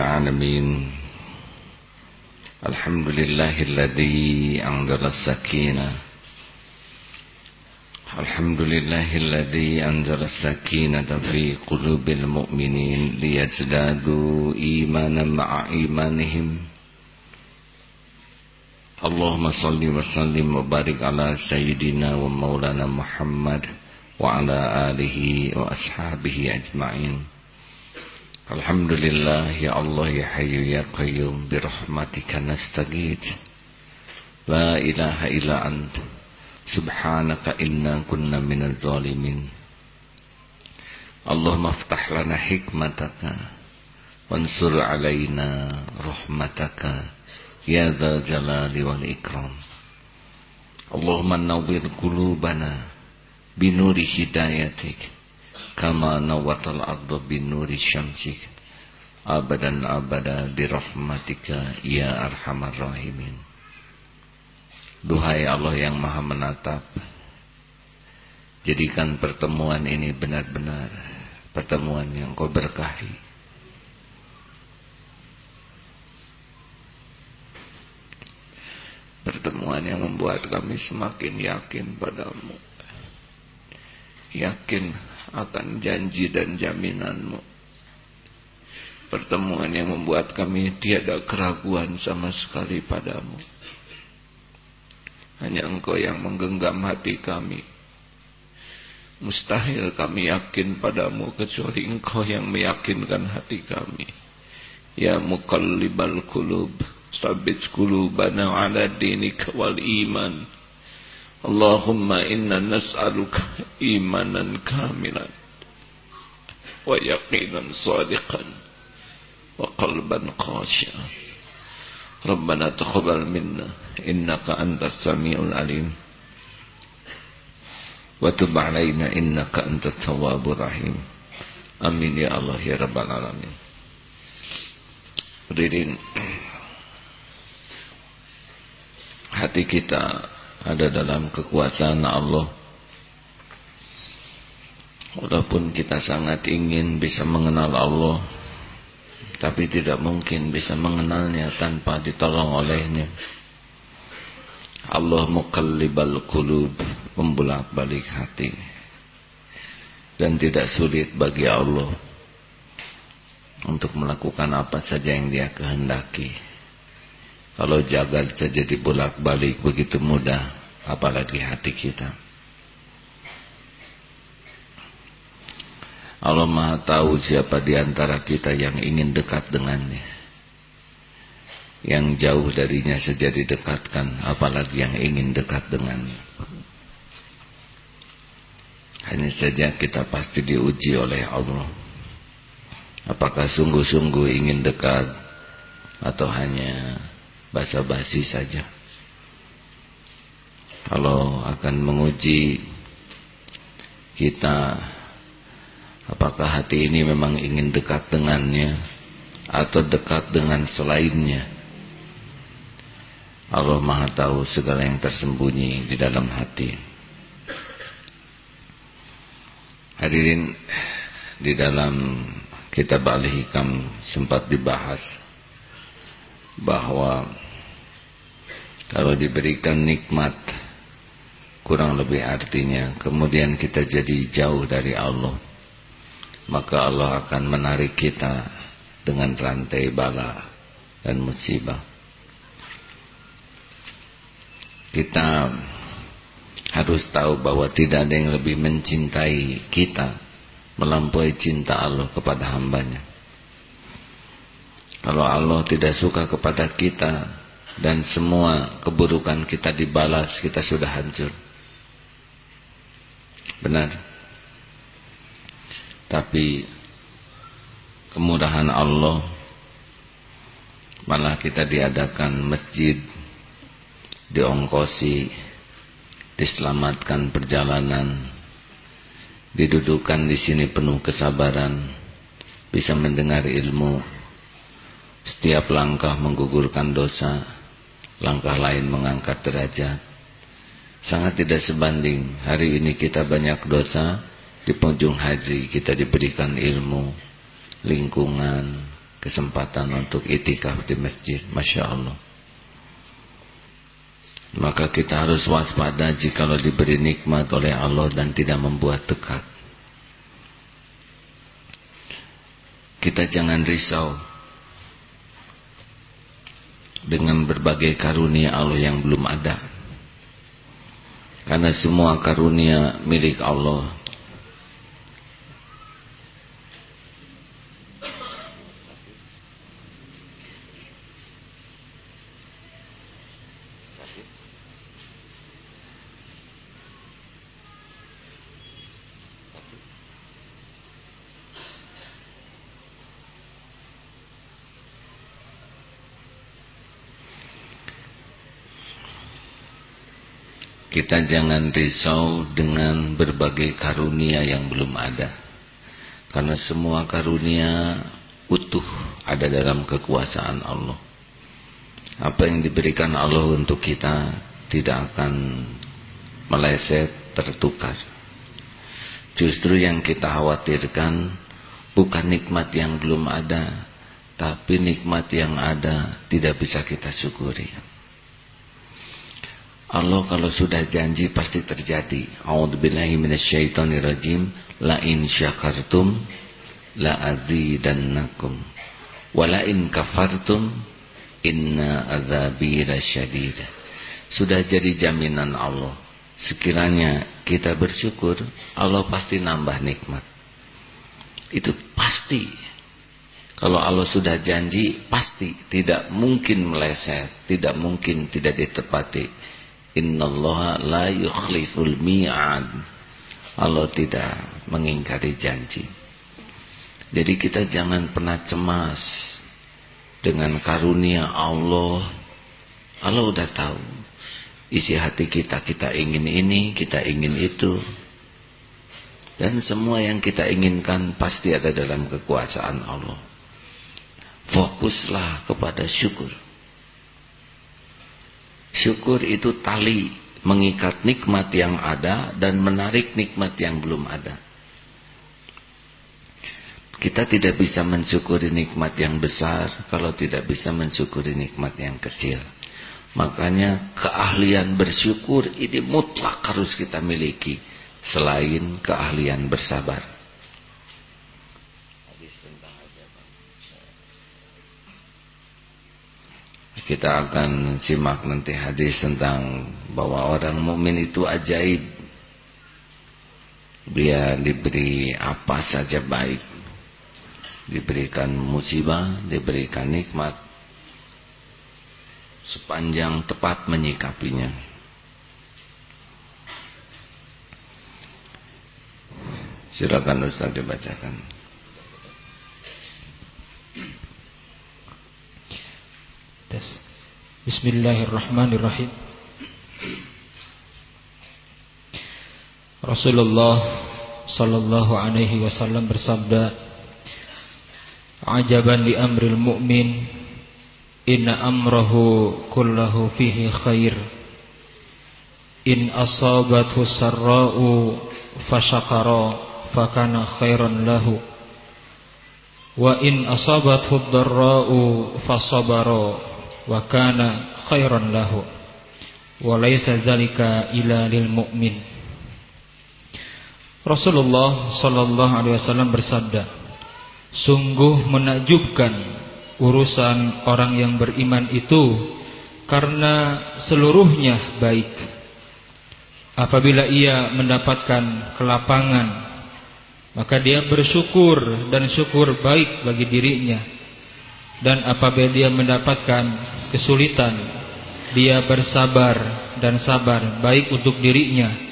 العالمين. الحمد لله الذي أنزل السكينة. الحمد لله الذي أنزل السكينة في قلوب المؤمنين ليزدادوا إيمانا مع إيمانهم. اللهم صل وسلم وبارك على سيدنا ومولانا محمد وعلى آله وأصحابه أجمعين. Alhamdulillah ya Allah ya Hayyu ya Qayyum bi rahmatika nastaghith La ilaha illa ant. Subhanaka inna kunna minaz zalimin. Allahumma aftah lana hikmataka. Wansur alaina rahmataka. Ya dzal jalali wal ikram. Allahumma nawwir qulubana binuri hidayatik kama nawatal ardu binuri syamsik abadan abada birahmatika ya arhamar rahimin. Duhai Allah yang maha menatap. Jadikan pertemuan ini benar-benar Pertemuan yang kau berkahi. Pertemuan yang membuat kami semakin yakin padamu. Yakin akan janji dan jaminanmu. Pertemuan yang membuat kami tiada keraguan sama sekali padamu. Hanya engkau yang menggenggam hati kami. Mustahil kami yakin padamu kecuali engkau yang meyakinkan hati kami. Ya muqallibal kulub, sabit kulubana ala dinika wal iman. Imanan kamilan wa yaqinan sadiqan wa qalban khashi'an Rabbana taqabbal minna innaka antas samiul alim. Wa tub alaina innaka antat tawwabur rahim. Amin ya Allah ya rabbal alamin. Hadirin hati kita ada dalam kekuasaan Allah. Walaupun kita sangat ingin bisa mengenal Allah tapi tidak mungkin bisa mengenalnya tanpa ditolong olehnya. Allah mukallibal kulub membulak balik hati. Dan tidak sulit bagi Allah untuk melakukan apa saja yang dia kehendaki kalau jagal saja dibolak-balik begitu mudah, apalagi hati kita. Allah Maha tahu siapa di antara kita yang ingin dekat dengannya. Yang jauh darinya saja didekatkan, apalagi yang ingin dekat dengannya. Hanya saja kita pasti diuji oleh Allah. Apakah sungguh-sungguh ingin dekat atau hanya basa-basi saja. Kalau akan menguji kita apakah hati ini memang ingin dekat dengannya atau dekat dengan selainnya. Allah Maha tahu segala yang tersembunyi di dalam hati. Hadirin di dalam kitab Al-Hikam sempat dibahas bahwa kalau diberikan nikmat kurang lebih artinya kemudian kita jadi jauh dari Allah maka Allah akan menarik kita dengan rantai bala dan musibah. Kita harus tahu bahwa tidak ada yang lebih mencintai kita melampaui cinta Allah kepada hambanya. Kalau Allah tidak suka kepada kita dan semua keburukan kita dibalas, kita sudah hancur. Benar. Tapi kemurahan Allah malah kita diadakan masjid diongkosi diselamatkan perjalanan didudukan di sini penuh kesabaran bisa mendengar ilmu setiap langkah menggugurkan dosa, langkah lain mengangkat derajat. Sangat tidak sebanding. Hari ini kita banyak dosa, di penghujung haji kita diberikan ilmu. lingkungan, kesempatan untuk itikaf di masjid. Masya Allah. Maka kita harus waspada jika diberi nikmat oleh Allah dan tidak membuat dekat. Kita jangan risau dengan berbagai karunia Allah yang belum ada. Karena semua karunia milik Allah Kita jangan risau dengan berbagai karunia yang belum ada. Karena semua karunia utuh ada dalam kekuasaan Allah. Apa yang diberikan Allah untuk kita tidak akan meleset, tertukar. Justru yang kita khawatirkan bukan nikmat yang belum ada, tapi nikmat yang ada tidak bisa kita syukuri. Allah kalau sudah janji pasti terjadi. A'udzubillahi minasyaitonirrajim. La in syakartum la azidannakum. Wa la in kafartum inna azabi lasyadid. Sudah jadi jaminan Allah. Sekiranya kita bersyukur, Allah pasti nambah nikmat. Itu pasti. Kalau Allah sudah janji, pasti tidak mungkin meleset, tidak mungkin tidak ditepati. Innallaha la yukhliful mi'ad. Allah tidak mengingkari janji. Jadi kita jangan pernah cemas dengan karunia Allah. Allah udah tahu isi hati kita, kita ingin ini, kita ingin itu. Dan semua yang kita inginkan pasti ada dalam kekuasaan Allah. Fokuslah kepada syukur. Syukur itu tali mengikat nikmat yang ada dan menarik nikmat yang belum ada. Kita tidak bisa mensyukuri nikmat yang besar kalau tidak bisa mensyukuri nikmat yang kecil. Makanya keahlian bersyukur ini mutlak harus kita miliki selain keahlian bersabar. Kita akan simak nanti hadis tentang bahwa orang mukmin itu ajaib. Dia diberi apa saja baik. Diberikan musibah, diberikan nikmat. Sepanjang tepat menyikapinya. Silakan Ustaz dibacakan. Tes. Bismillahirrahmanirrahim. Rasulullah sallallahu alaihi wasallam bersabda, "Ajaban li amril mu'min, inna amrahu kullahu fihi khair. In asabathu sarra'u fashakara fakana khairan lahu." Wa in asabathu dharra'u fasabara wa kana khairan lahu wa laisa dzalika ila lil mu'min. Rasulullah sallallahu alaihi wasallam bersabda Sungguh menakjubkan urusan orang yang beriman itu karena seluruhnya baik. Apabila ia mendapatkan kelapangan maka dia bersyukur dan syukur baik bagi dirinya dan apabila dia mendapatkan kesulitan dia bersabar dan sabar baik untuk dirinya.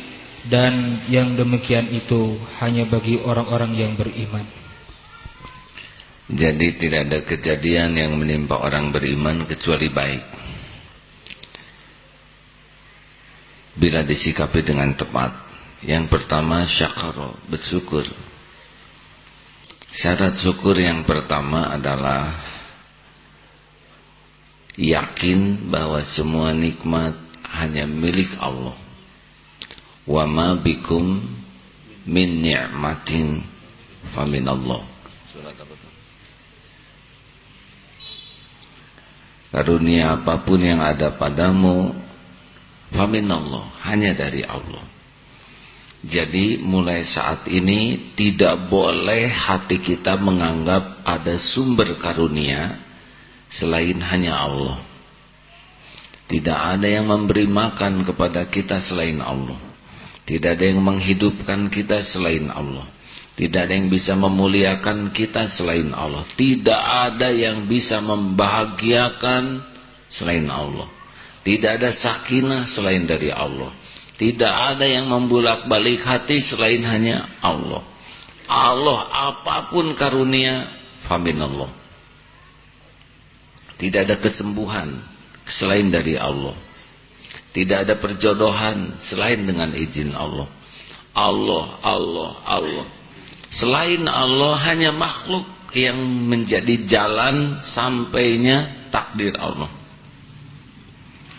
Dan yang demikian itu hanya bagi orang-orang yang beriman. Jadi tidak ada kejadian yang menimpa orang beriman kecuali baik. Bila disikapi dengan tepat. Yang pertama syakaro bersyukur. Syarat syukur yang pertama adalah yakin bahwa semua nikmat hanya milik Allah. Wa ma bikum min ni'matin famin Allah. Surat apa itu karunia apa pun yang ada padamu famin Allah hanya dari Allah. Jadi mulai saat ini tidak boleh hati kita menganggap ada sumber karunia selain hanya Allah. Tidak ada yang memberi makan kepada kita selain Allah. Tidak ada yang menghidupkan kita selain Allah. Tidak ada yang bisa memuliakan kita selain Allah. Tidak ada yang bisa membahagiakan selain Allah. Tidak ada sakinah selain dari Allah. Tidak ada yang membulak-balik hati selain hanya Allah. Allah apa pun karunia faminallah. Tidak ada kesembuhan selain dari Allah. Tidak ada perjodohan selain dengan izin Allah. Allah, Allah, Allah. Selain Allah hanya makhluk yang menjadi jalan sampainya takdir Allah.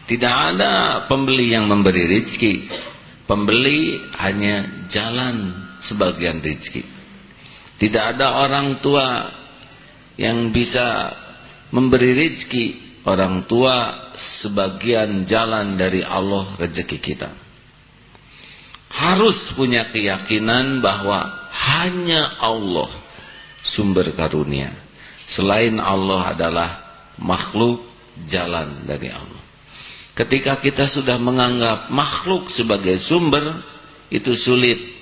Tidak ada pembeli yang memberi rezeki. Pembeli hanya jalan sebagian rezeki. Tidak ada orang tua yang bisa memberi rezeki. Orang tua sebagian jalan dari Allah rezeki kita. Harus punya keyakinan bahwa hanya Allah sumber karunia. Selain Allah adalah makhluk jalan dari Allah. Ketika kita sudah menganggap makhluk sebagai sumber, itu sulit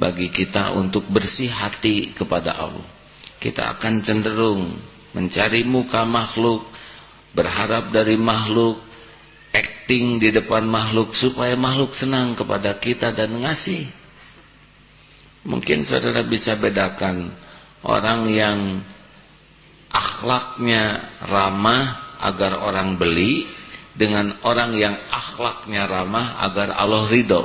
bagi kita untuk bersih hati kepada Allah. Kita akan cenderung mencari muka makhluk, berharap dari makhluk, acting di depan makhluk supaya makhluk senang kepada kita dan ngasih. Mungkin saudara bisa bedakan orang yang akhlaknya ramah agar orang beli dengan orang yang akhlaknya ramah agar Allah ridho.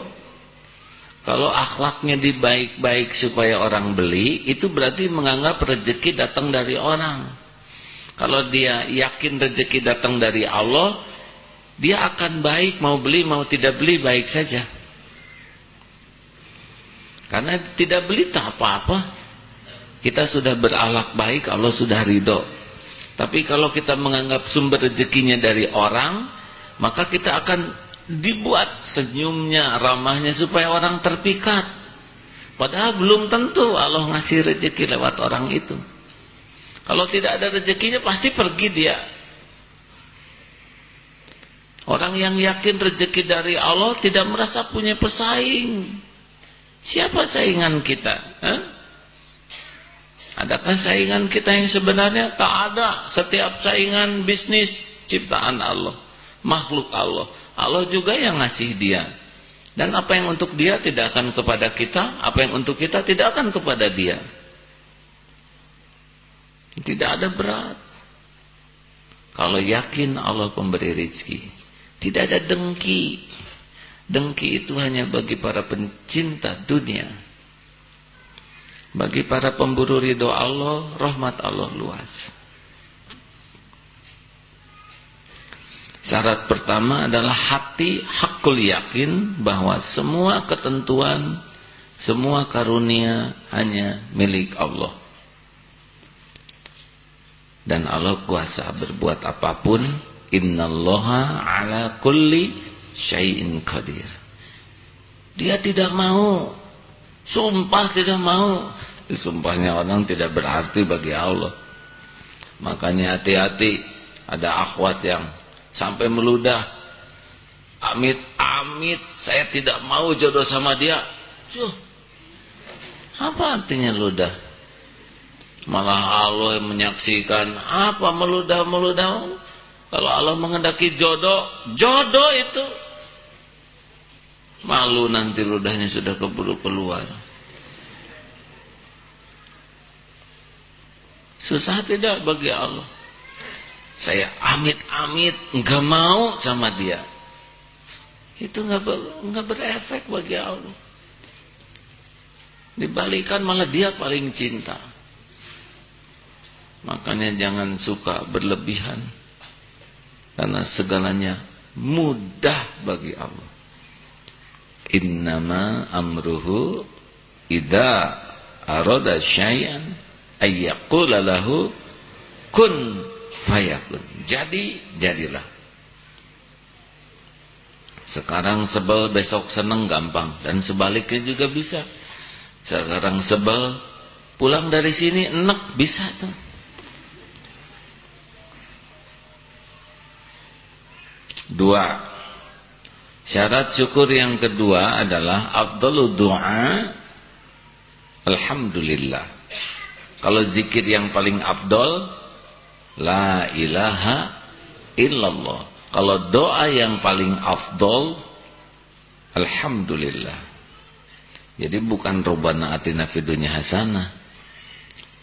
Kalau akhlaknya dibaik-baik supaya orang beli, itu berarti menganggap rezeki datang dari orang. Kalau dia yakin rezeki datang dari Allah, dia akan baik mau beli mau tidak beli baik saja. Karena tidak beli tak apa-apa. Kita sudah beralak baik, Allah sudah ridho. Tapi kalau kita menganggap sumber rezekinya dari orang, maka kita akan dibuat senyumnya, ramahnya supaya orang terpikat. Padahal belum tentu Allah ngasih rezeki lewat orang itu. Kalau tidak ada rezekinya pasti pergi dia. Orang yang yakin rezeki dari Allah tidak merasa punya pesaing. Siapa saingan kita? Hah? Adakah saingan kita yang sebenarnya? Tak ada. Setiap saingan bisnis ciptaan Allah makhluk Allah. Allah juga yang ngasih dia. Dan apa yang untuk dia tidak akan kepada kita, apa yang untuk kita tidak akan kepada dia. Tidak ada berat. Kalau yakin Allah pemberi rezeki, tidak ada dengki. Dengki itu hanya bagi para pencinta dunia. Bagi para pemburu ridho Allah, rahmat Allah luas. Syarat pertama adalah hati hakul yakin bahwa semua ketentuan, semua karunia hanya milik Allah. Dan Allah kuasa berbuat apa pun. Innallaha ala kulli syai'in qadir. Dia tidak mau. Sumpah tidak mau. Sumpahnya orang tidak berarti bagi Allah. Makanya hati-hati. Ada akhwat yang sampai meludah amit amit saya tidak mau jodoh sama dia Cuh, apa artinya ludah malah Allah yang menyaksikan apa meludah meludah kalau Allah mengendaki jodoh jodoh itu. Malu nanti ludahnya sudah keburu keluar susah tidak bagi Allah. Saya amit-amit nggak mau sama dia. Itu nggak ber, nggak berefek bagi Allah. Dibalikan malah dia paling cinta makanya jangan suka berlebihan karena segalanya mudah bagi Allah innama amruhu idza arada lahu kun fayakun. Jadi, jadilah. Sekarang sebel, besok seneng gampang. Dan sebaliknya juga bisa. Sekarang sebel, pulang dari sini enak, bisa tuh. Dua. Syarat syukur yang kedua adalah afdalu doa Alhamdulillah. Kalau zikir yang paling afdol La ilaha illallah. Kalau doa yang paling afdol Alhamdulillah. Jadi bukan robana atina fidunya hasanah.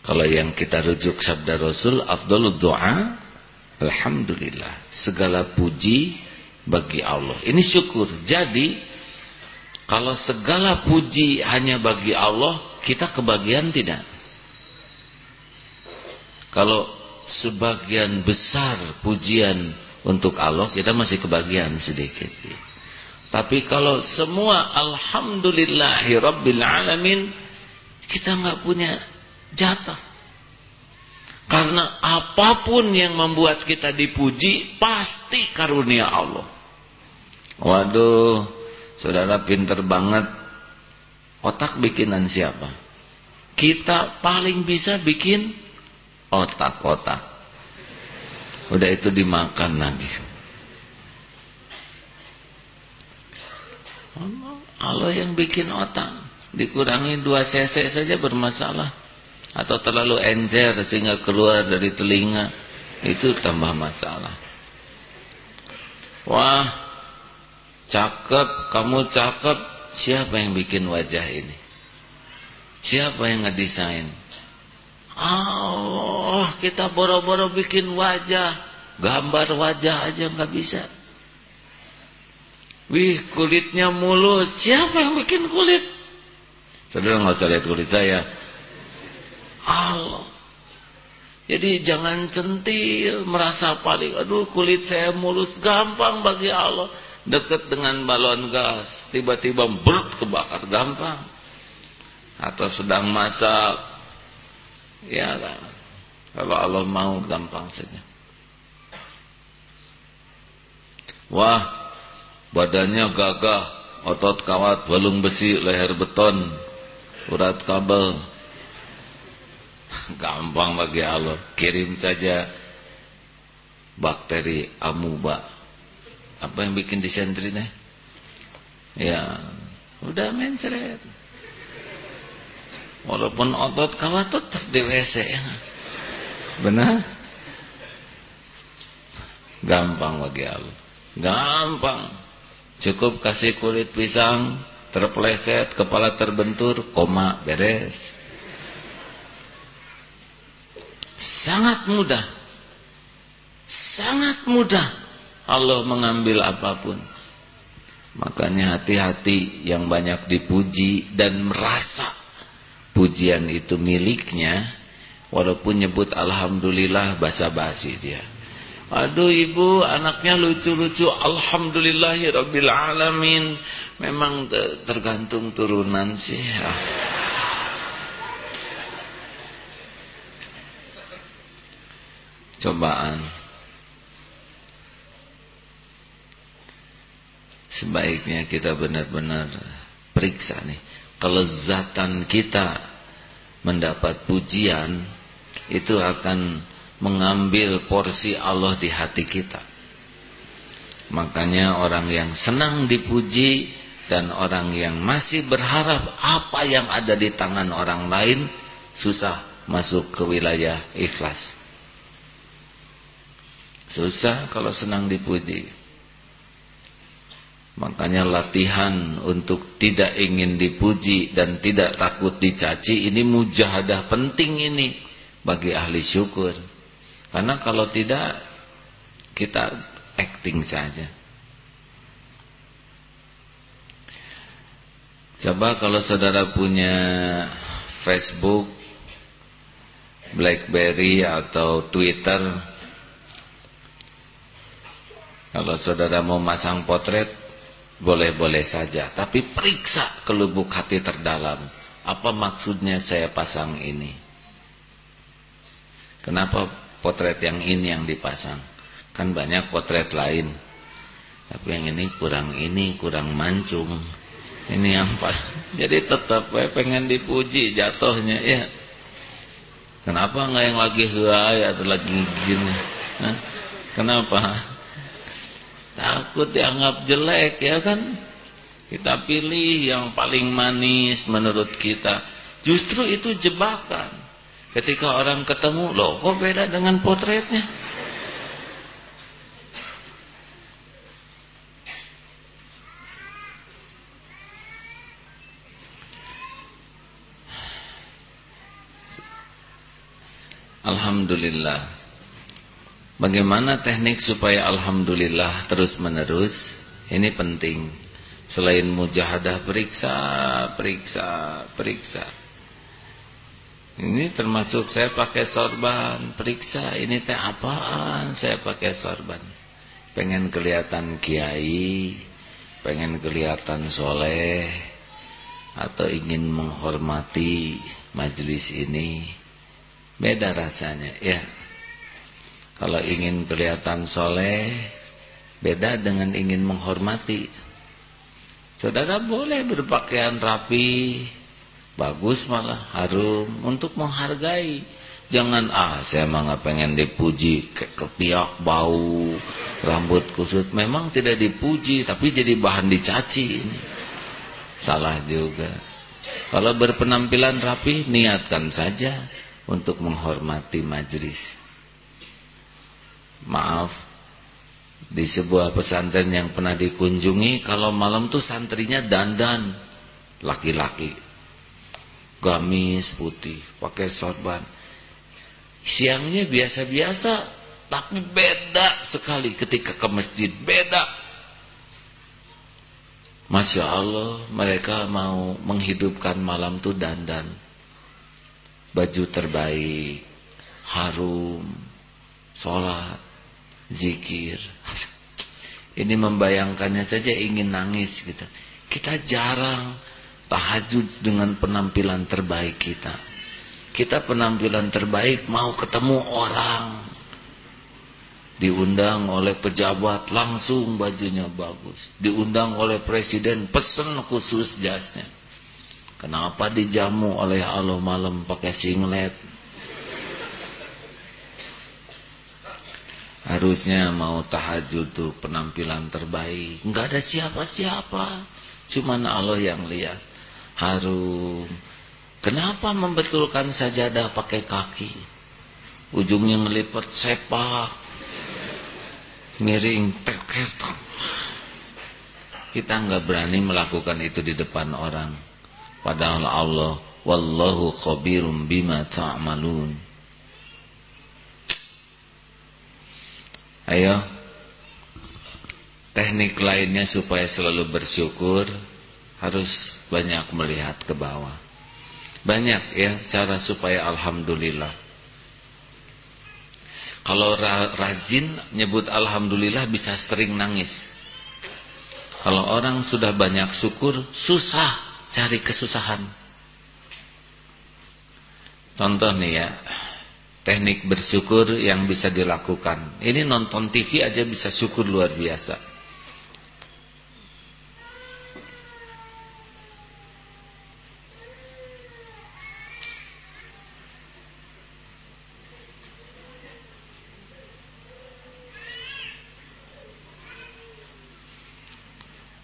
Kalau yang kita rujuk sabda Rasul afdolud doa Alhamdulillah. Segala puji bagi Allah. Ini syukur. Jadi kalau segala puji hanya bagi Allah, kita kebagian tidak? Kalau sebagian besar pujian untuk Allah, kita masih kebagian sedikit. Tapi kalau semua alhamdulillahi rabbil alamin, kita nggak punya jatah. Karena apa pun yang membuat kita dipuji pasti karunia Allah. Waduh, saudara pinter banget. Otak bikinan siapa? Kita paling bisa bikin otak-otak. Udah itu dimakan lagi. Allah yang bikin otak. Dikurangi 2 cc saja bermasalah atau terlalu encer sehingga keluar dari telinga itu tambah masalah wah cakep kamu cakep. Siapa yang bikin wajah ini? Siapa yang ngedesain? Allah kita boro-boro bikin wajah. Gambar wajah aja nggak bisa. Wih kulitnya mulus. Siapa yang bikin kulit? Saudara nggak usah lihat kulit saya. Allah. Jadi jangan centil merasa paling aduh kulit saya mulus. Gampang bagi Allah dekat dengan balon gas tiba-tiba berut kebakar gampang atau sedang masak ya kalau Allah mau gampang saja wah badannya gagah otot kawat balung besi leher beton urat kabel Gampang bagi Allah. Kirim saja bakteri amuba. Apa yang bikin disentri nih? Ya, udah mencret. Walaupun otot kawat tetap di WC. Benar? Gampang bagi Allah. Gampang. Cukup kasih kulit pisang, terpleset, kepala terbentur, koma, beres. Sangat mudah. Sangat mudah Allah mengambil apa pun. Makanya hati-hati yang banyak dipuji dan merasa pujian itu miliknya. Walaupun nyebut Alhamdulillah basa-basi dia. Aduh ibu anaknya lucu-lucu Alhamdulillahirrabbilalamin Memang tergantung turunan sih ah. cobaan sebaiknya kita benar-benar periksa nih. Kelezatan kita mendapat pujian itu akan mengambil porsi Allah di hati kita. Makanya orang yang senang dipuji dan orang yang masih berharap apa yang ada di tangan orang lain susah masuk ke wilayah ikhlas. Susah kalau senang dipuji. Makanya latihan untuk tidak ingin dipuji dan tidak takut dicaci ini mujahadah penting ini bagi ahli syukur. Karena kalau tidak kita acting saja. Coba kalau saudara punya Facebook, Blackberry atau Twitter kalau saudara mau masang potret, boleh-boleh saja. Tapi periksa ke lubuk hati terdalam. Apa maksudnya saya pasang ini? Kenapa potret yang ini yang dipasang kan banyak potret lain tapi yang ini kurang ini kurang mancung ini yang jadi tetap we pengen dipuji jatuhnya ya kenapa nggak yang lagi huay atau lagi gini Hah? kenapa takut dianggap jelek ya kan kita pilih yang paling manis menurut kita justru itu jebakan Ketika orang ketemu, loh kok beda dengan potretnya? Alhamdulillah. Bagaimana teknik supaya Alhamdulillah terus menerus? Ini penting. Selain mujahadah periksa, periksa, periksa. Ini termasuk saya pakai sorban, periksa ini teh apaan saya pakai sorban. Pengen kelihatan kiai, pengen kelihatan soleh, atau ingin menghormati majelis ini. Beda rasanya, ya. Kalau ingin kelihatan soleh, beda dengan ingin menghormati. Saudara boleh berpakaian rapi, bagus malah harum untuk menghargai. Jangan ah saya mah nggak pengen dipuji ke kepiak bau rambut kusut. Memang tidak dipuji tapi jadi bahan dicaci ini. Salah juga. Kalau berpenampilan rapi niatkan saja untuk menghormati majlis maaf di sebuah pesantren yang pernah dikunjungi kalau malam tuh santrinya dandan laki-laki gamis putih, pakai sorban. Siangnya biasa-biasa, tapi beda sekali ketika ke masjid, beda. Masya Allah, mereka mau menghidupkan malam itu dandan. Baju terbaik, harum, sholat, zikir. Ini membayangkannya saja ingin nangis gitu. Kita jarang tahajud dengan penampilan terbaik kita. Kita penampilan terbaik mau ketemu orang. Diundang oleh pejabat langsung bajunya bagus. Diundang oleh presiden pesen khusus jasnya. Kenapa dijamu oleh Allah malam pakai singlet? Harusnya mau tahajud tuh penampilan terbaik. Enggak ada siapa-siapa. Cuman Allah yang lihat harum. Kenapa membetulkan sajadah pakai kaki? Ujungnya ngelipat sepak. Miring terketok. Kita nggak berani melakukan itu di depan orang. Padahal Allah wallahu khabirum bima ta'malun. Ayo. Teknik lainnya supaya selalu bersyukur harus banyak melihat ke bawah. Banyak ya cara supaya alhamdulillah. Kalau rajin nyebut alhamdulillah bisa sering nangis. Kalau orang sudah banyak syukur, susah cari kesusahan. Contoh nih ya, teknik bersyukur yang bisa dilakukan. Ini nonton TV aja bisa syukur luar biasa.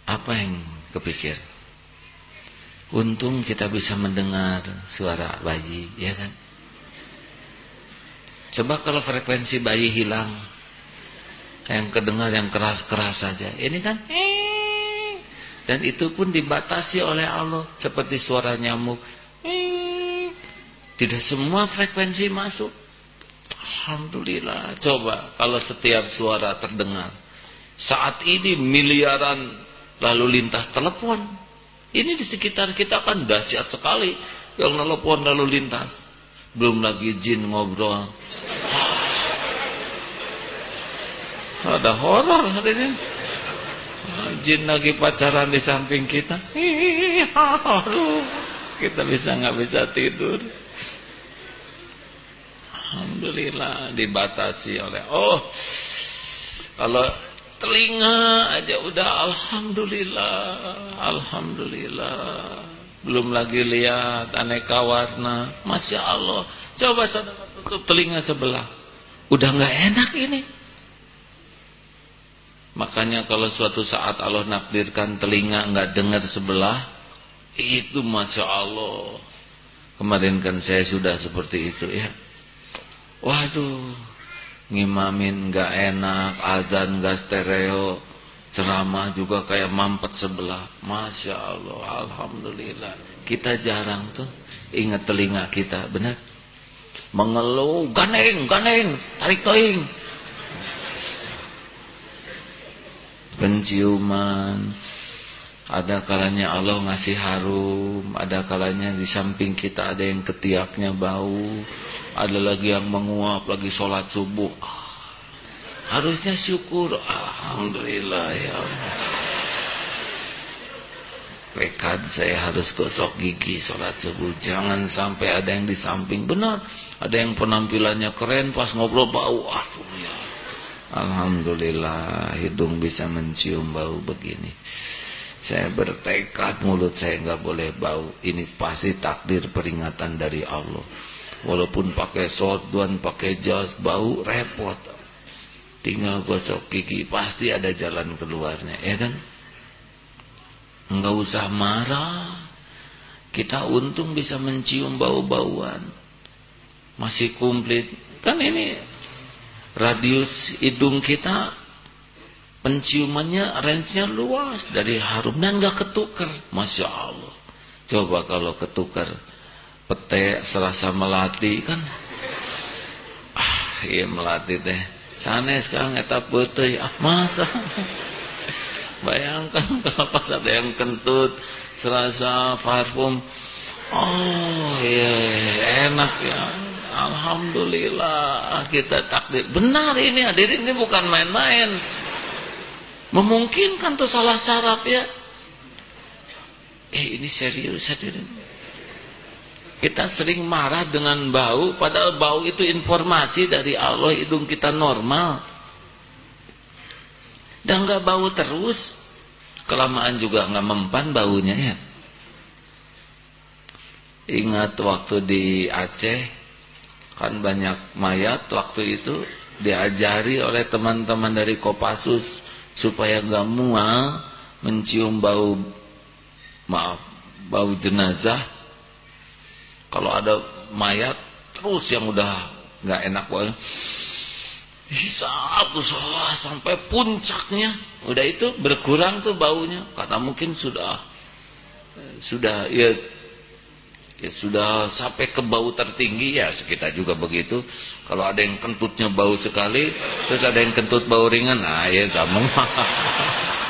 Apa yang kepikir? Untung kita bisa mendengar suara bayi, ya kan? Coba kalau frekuensi bayi hilang, yang kedengar yang keras-keras saja. Ini kan, dan itu pun dibatasi oleh Allah, seperti suara nyamuk. Tidak semua frekuensi masuk. Alhamdulillah. Coba kalau setiap suara terdengar. Saat ini miliaran lalu lintas telepon. Ini di sekitar kita kan dahsyat sekali yang telepon lalu lintas. Belum lagi jin ngobrol. Ada horor hari ini. Jin lagi pacaran di samping kita. Kita bisa nggak bisa tidur. Alhamdulillah dibatasi oleh oh kalau telinga aja udah alhamdulillah alhamdulillah belum lagi lihat aneka warna masya Allah coba saudara tutup telinga sebelah udah nggak enak ini makanya kalau suatu saat Allah nakdirkan telinga nggak dengar sebelah itu masya Allah kemarin kan saya sudah seperti itu ya Waduh, ngimamin gak enak, azan gak stereo, ceramah juga kayak mampet sebelah. Masya Allah, Alhamdulillah. Kita jarang tuh ingat telinga kita, benar? Mengeluh, ganeng, ganeng, tarik toing. Penciuman, ada kalanya Allah ngasih harum, ada kalanya di samping kita ada yang ketiaknya bau, ada lagi yang menguap lagi sholat subuh. Harusnya syukur, alhamdulillah ya Allah. Rekad saya harus gosok gigi sholat subuh. Jangan sampai ada yang di samping benar, ada yang penampilannya keren pas ngobrol bau. Aduh ya. Alhamdulillah hidung bisa mencium bau begini. Saya bertekad mulut saya nggak boleh bau. Ini pasti takdir peringatan dari Allah. Walaupun pakai sorban, pakai jas, bau repot. Tinggal gosok gigi, pasti ada jalan keluarnya, ya kan? Enggak usah marah. Kita untung bisa mencium bau-bauan. Masih komplit. Kan ini radius hidung kita penciumannya range-nya luas. Dari harum dan nggak ketukar masya Allah. Coba kalau ketukar pete serasa melati kan? Ah iya melati teh. Sana sekarang etap pete ah masa bayangkan kalau pas ada yang kentut serasa parfum oh iya enak ya Alhamdulillah kita takdir benar ini hadirin ini bukan main-main Memungkinkan tuh salah saraf ya. Eh ini serius hadirin. Kita sering marah dengan bau, padahal bau itu informasi dari Allah, hidung kita normal. Dan nggak bau terus, kelamaan juga nggak mempan baunya ya. Ingat waktu di Aceh, kan banyak mayat waktu itu diajari oleh teman-teman dari Kopassus supaya gak mual mencium bau maaf bau jenazah. Kalau ada mayat terus yang udah gak enak banget hisap tuh sampai puncaknya. Udah itu berkurang tuh baunya. Karena mungkin sudah sudah ya ya sudah sampai ke bau tertinggi ya kita juga begitu. Kalau ada yang kentutnya bau sekali terus ada yang kentut bau ringan nah ya kamu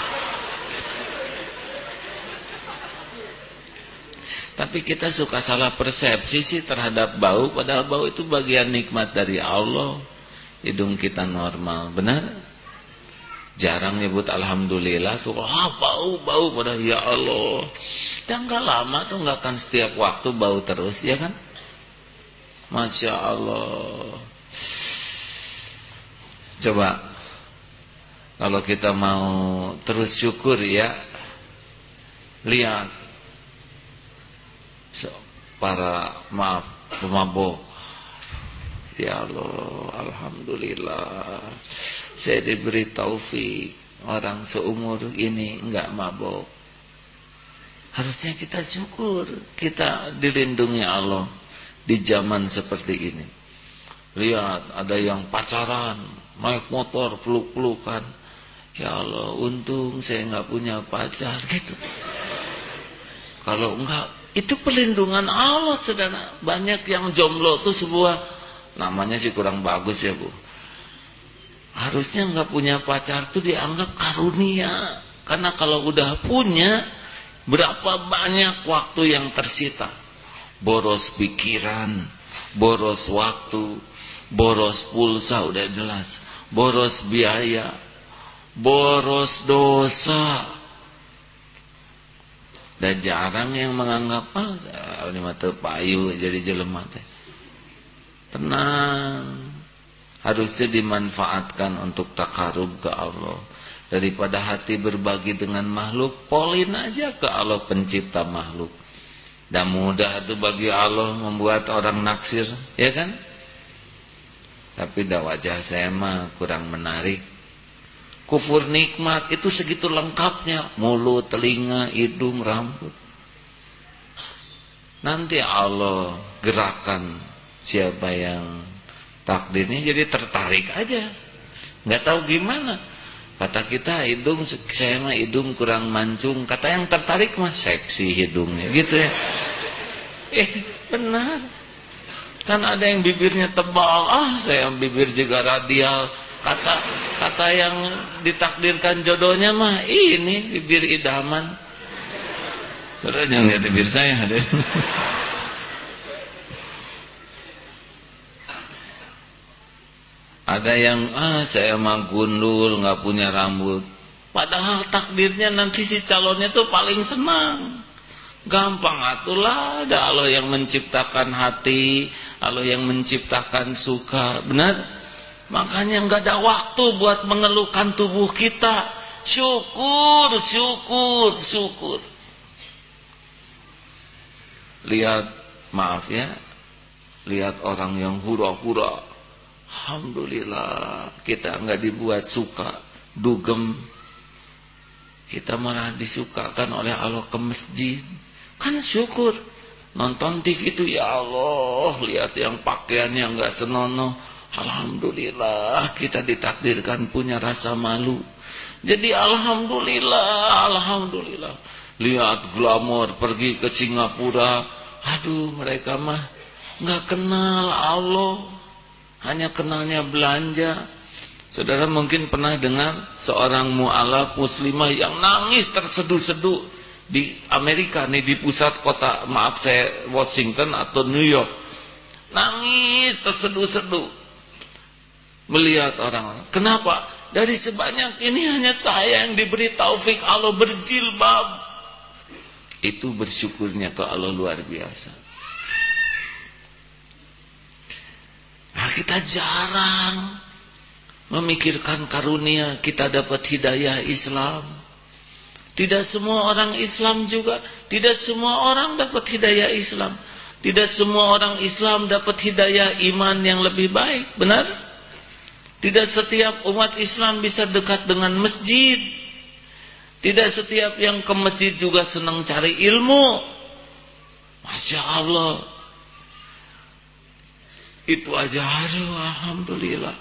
tapi kita suka salah persepsi sih terhadap bau padahal bau itu bagian nikmat dari Allah hidung kita normal. Benar? Jarang nyebut alhamdulillah tuh ah bau bau. Pada ya Allah. Dan gak lama tuh nggak akan setiap waktu bau terus ya kan? Masya Allah. Coba kalau kita mau terus syukur ya lihat. Para maaf pemabuk ya Allah. Alhamdulillah. Saya diberi taufik. Orang seumur ini enggak mabok. Harusnya kita syukur kita dilindungi Allah di zaman seperti ini. Lihat ada yang pacaran naik motor peluk-pelukan. Ya Allah untung saya enggak punya pacar gitu. Kalau enggak itu perlindungan Allah saudara. Banyak yang jomblo itu sebuah namanya sih kurang bagus ya bu. Harusnya nggak punya pacar tuh dianggap karunia. Karena kalau udah punya berapa banyak waktu yang tersita? Boros pikiran boros waktu boros pulsa udah jelas. Boros biaya boros dosa. Dan jarang yang menganggap ah mata payu jadi jelema teh tenang. Harusnya dimanfaatkan untuk takarub ke Allah. Daripada hati berbagi dengan makhluk polin aja ke Allah pencipta makhluk. Dan mudah itu bagi Allah membuat orang naksir ya kan? Tapi dah wajah saya mah kurang menarik. Kufur nikmat itu segitu lengkapnya. Mulut, telinga, hidung, rambut. Nanti Allah gerakan siapa yang takdirnya jadi tertarik aja nggak tahu gimana Kata kita hidung saya mah hidung kurang mancung. Kata yang tertarik mah seksi hidungnya gitu ya. Eh benar. Kan ada yang bibirnya tebal. Ah saya bibir juga radial. Kata kata yang ditakdirkan jodohnya mah ini bibir idaman. Saudara jangan lihat bibir saya hadir. Ada yang ah saya mah gundul nggak punya rambut. Padahal takdirnya nanti si calonnya tuh paling senang. Gampang atulah ada Allah yang menciptakan hati, Allah yang menciptakan suka. Benar? Makanya nggak ada waktu buat mengeluhkan tubuh kita. Syukur, syukur, syukur. Lihat, maaf ya, lihat orang yang hura-hura Alhamdulillah kita nggak dibuat suka, dugem. Kita malah disukakan oleh Allah ke masjid. Kan syukur. Nonton TV itu ya Allah, lihat yang pakaiannya nggak senonoh. Alhamdulillah kita ditakdirkan punya rasa malu. Jadi alhamdulillah, alhamdulillah. Lihat glamor pergi ke Singapura. Aduh, mereka mah nggak kenal Allah hanya kenalnya belanja. Saudara mungkin pernah dengar seorang mu'alaf muslimah yang nangis terseduh-seduh di Amerika nih di pusat kota maaf saya Washington atau New York. Nangis terseduh-seduh melihat orang. Kenapa? Dari sebanyak ini hanya saya yang diberi taufik Allah berjilbab. Itu bersyukurnya ke Allah luar biasa. Nah, kita jarang memikirkan karunia kita dapat hidayah Islam. Tidak semua orang Islam juga, tidak semua orang dapat hidayah Islam. Tidak semua orang Islam dapat hidayah iman yang lebih baik, benar? Tidak setiap umat Islam bisa dekat dengan masjid. Tidak setiap yang ke masjid juga senang cari ilmu. Masya Allah. Itu aja aduh alhamdulillah.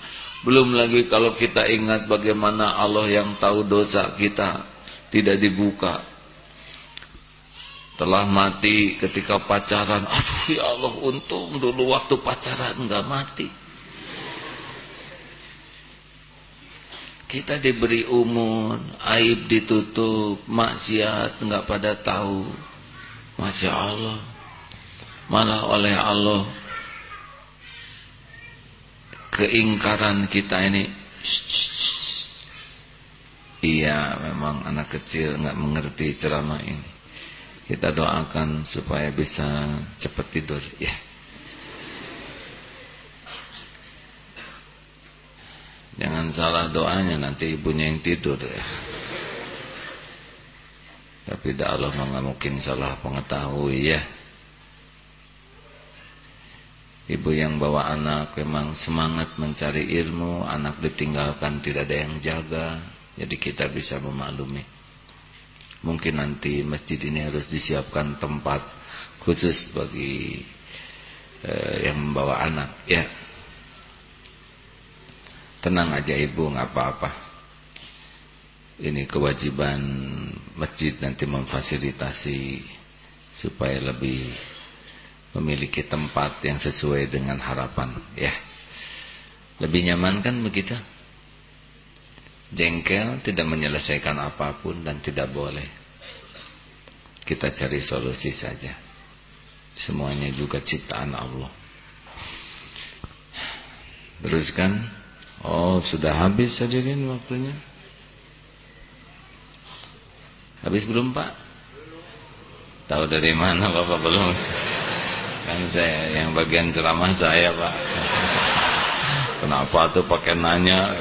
Belum lagi kalau kita ingat bagaimana Allah yang tahu dosa kita tidak dibuka. Telah mati ketika pacaran. Aduh ya Allah untung dulu waktu pacaran enggak mati. Kita diberi umur, aib ditutup, maksiat enggak pada tahu. Masya Allah. Malah oleh Allah keingkaran kita ini. Iya memang anak kecil nggak mengerti ceramah ini. Kita doakan supaya bisa cepat tidur ya. Jangan salah doanya nanti ibunya yang tidur ya. Tapi Allah nggak mungkin salah pengetahui ya Ibu yang bawa anak memang semangat mencari ilmu, anak ditinggalkan tidak ada yang jaga, jadi kita bisa memaklumi. Mungkin nanti masjid ini harus disiapkan tempat khusus bagi eh, yang membawa anak, ya. Tenang aja ibu, nggak apa-apa. Ini kewajiban masjid nanti memfasilitasi supaya lebih memiliki tempat yang sesuai dengan harapan ya. Lebih nyaman kan begitu? Jengkel tidak menyelesaikan apa pun dan tidak boleh. Kita cari solusi saja. Semuanya juga ciptaan Allah. Teruskan oh sudah habis hadirin waktunya? Habis belum pak? Tahu dari mana bapak? Belum kan saya yang bagian ceramah saya pak. Kenapa tuh pakai nanya?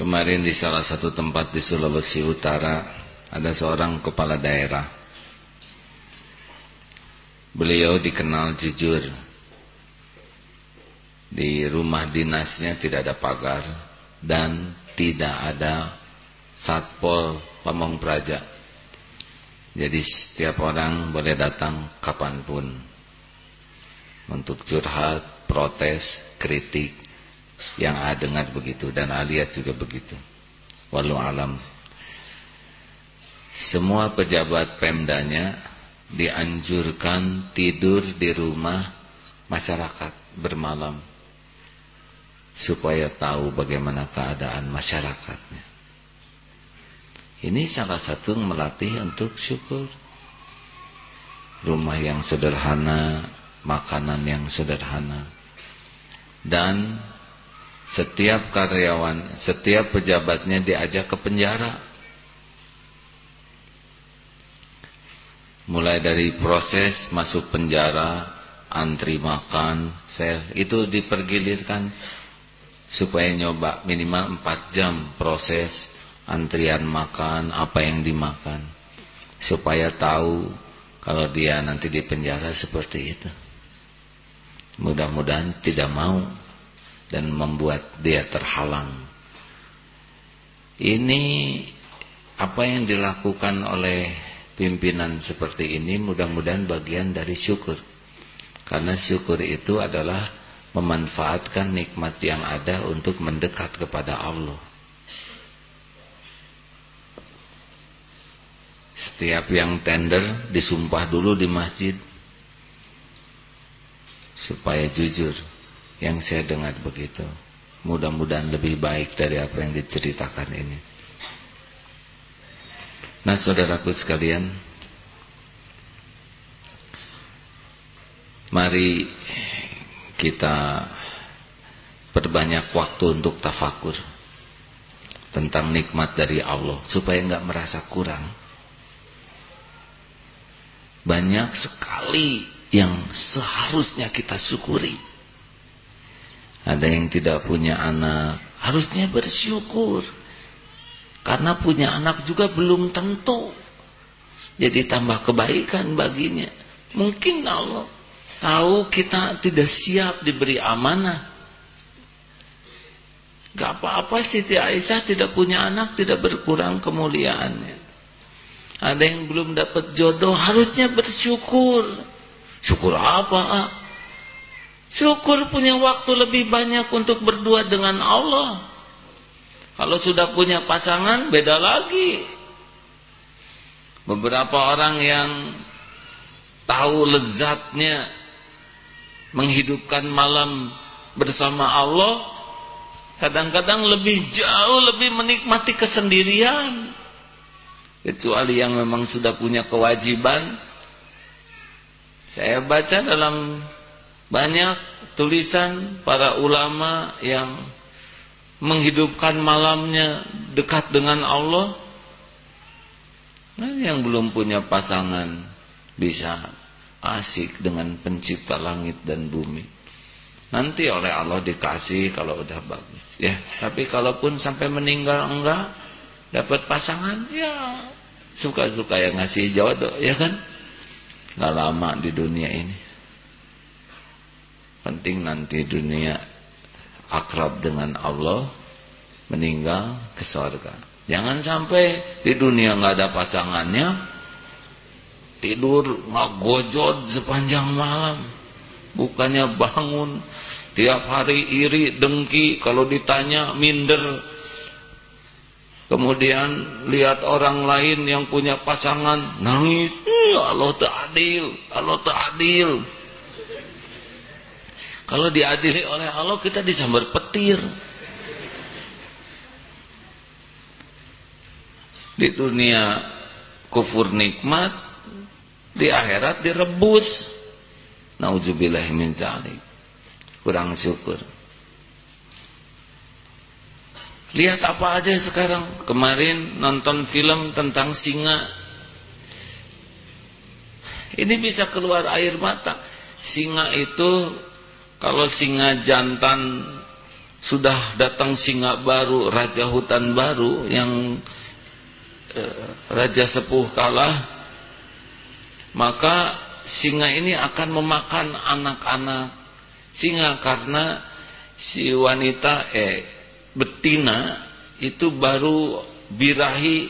Kemarin di salah satu tempat di Sulawesi Utara ada seorang kepala daerah. Beliau dikenal jujur. Di rumah dinasnya tidak ada pagar dan tidak ada satpol pamong praja. Jadi setiap orang boleh datang kapan pun untuk curhat, protes, kritik yang A dengar begitu dan A juga begitu. Walau alam. Semua pejabat Pemdanya dianjurkan tidur di rumah masyarakat bermalam supaya tahu bagaimana keadaan masyarakatnya. Ini salah satu melatih untuk syukur. Rumah yang sederhana, makanan yang sederhana. Dan setiap karyawan, setiap pejabatnya diajak ke penjara. Mulai dari proses masuk penjara, antri makan, sel, itu dipergilirkan supaya nyoba minimal 4 jam proses antrian makan apa yang dimakan. Supaya tahu kalau dia nanti di penjara seperti itu. Mudah-mudahan tidak mau dan membuat dia terhalang. Ini apa yang dilakukan oleh pimpinan seperti ini mudah-mudahan bagian dari syukur. Karena syukur itu adalah memanfaatkan nikmat yang ada untuk mendekat kepada Allah. Setiap yang tender disumpah dulu di masjid supaya jujur. Yang saya dengar begitu. Mudah-mudahan lebih baik dari apa yang diceritakan ini. Nah, saudaraku sekalian, mari kita perbanyak waktu untuk tafakur tentang nikmat dari Allah supaya nggak merasa kurang. Banyak sekali yang seharusnya kita syukuri. Ada yang tidak punya anak, harusnya bersyukur. Karena punya anak juga belum tentu. Jadi tambah kebaikan baginya. Mungkin Allah Tahu kita tidak siap diberi amanah. Gak apa-apa Siti Aisyah tidak punya anak tidak berkurang kemuliaannya. Ada yang belum dapat jodoh harusnya bersyukur. Syukur apa? Syukur punya waktu lebih banyak untuk berdua dengan Allah. Kalau sudah punya pasangan beda lagi. Beberapa orang yang tahu lezatnya menghidupkan malam bersama Allah kadang-kadang lebih jauh lebih menikmati kesendirian kecuali yang memang sudah punya kewajiban saya baca dalam banyak tulisan para ulama yang menghidupkan malamnya dekat dengan Allah nah, yang belum punya pasangan bisa asik dengan pencipta langit dan bumi. Nanti oleh Allah dikasih kalau udah bagus ya. Tapi kalaupun sampai meninggal enggak dapat pasangan ya suka-suka yang ngasih jodoh ya kan. Enggak lama di dunia ini. Penting nanti dunia akrab dengan Allah meninggal ke surga. Jangan sampai di dunia enggak ada pasangannya tidur ngagojod sepanjang malam bukannya bangun tiap hari iri dengki kalau ditanya minder kemudian lihat orang lain yang punya pasangan nangis. Ya Allah tak adil. Allah tak adil. Kalau diadili oleh Allah kita disambar petir. Di dunia kufur nikmat di akhirat direbus. Nauzubillah min kurang syukur Lihat apa aja sekarang. Kemarin nonton film tentang singa. Ini bisa keluar air mata. Singa itu kalau singa jantan sudah datang singa baru, raja hutan baru yang eh, raja sepuh kalah, maka singa ini akan memakan anak-anak singa karena si wanita eh betina itu baru birahi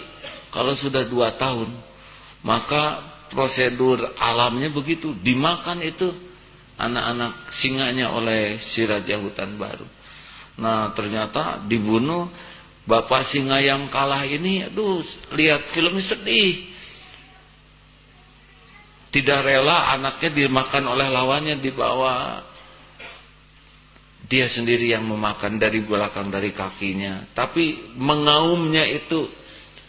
kalau sudah dua tahun. Maka prosedur alamnya begitu dimakan itu anak-anak singanya oleh si raja hutan baru. Nah ternyata dibunuh bapak singa yang kalah ini aduh lihat filmnya sedih. Tidak rela anaknya dimakan oleh lawannya dibawa dia sendiri yang memakan dari belakang dari kakinya. Tapi mengaumnya itu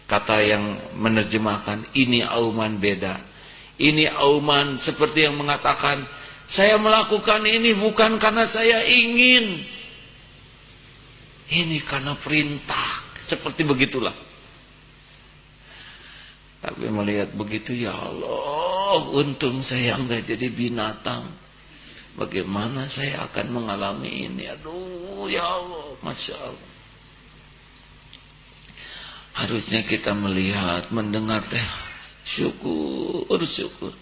kata yang menerjemahkan ini auman beda. Ini auman seperti yang mengatakan saya melakukan ini bukan karena saya ingin. Ini karena perintah. Seperti begitulah. Tapi melihat begitu ya Allah untung saya enggak jadi binatang Bagaimana saya akan mengalami ini? Aduh, ya Allah, Masya Allah. Harusnya kita melihat, mendengar teh syukur, syukur.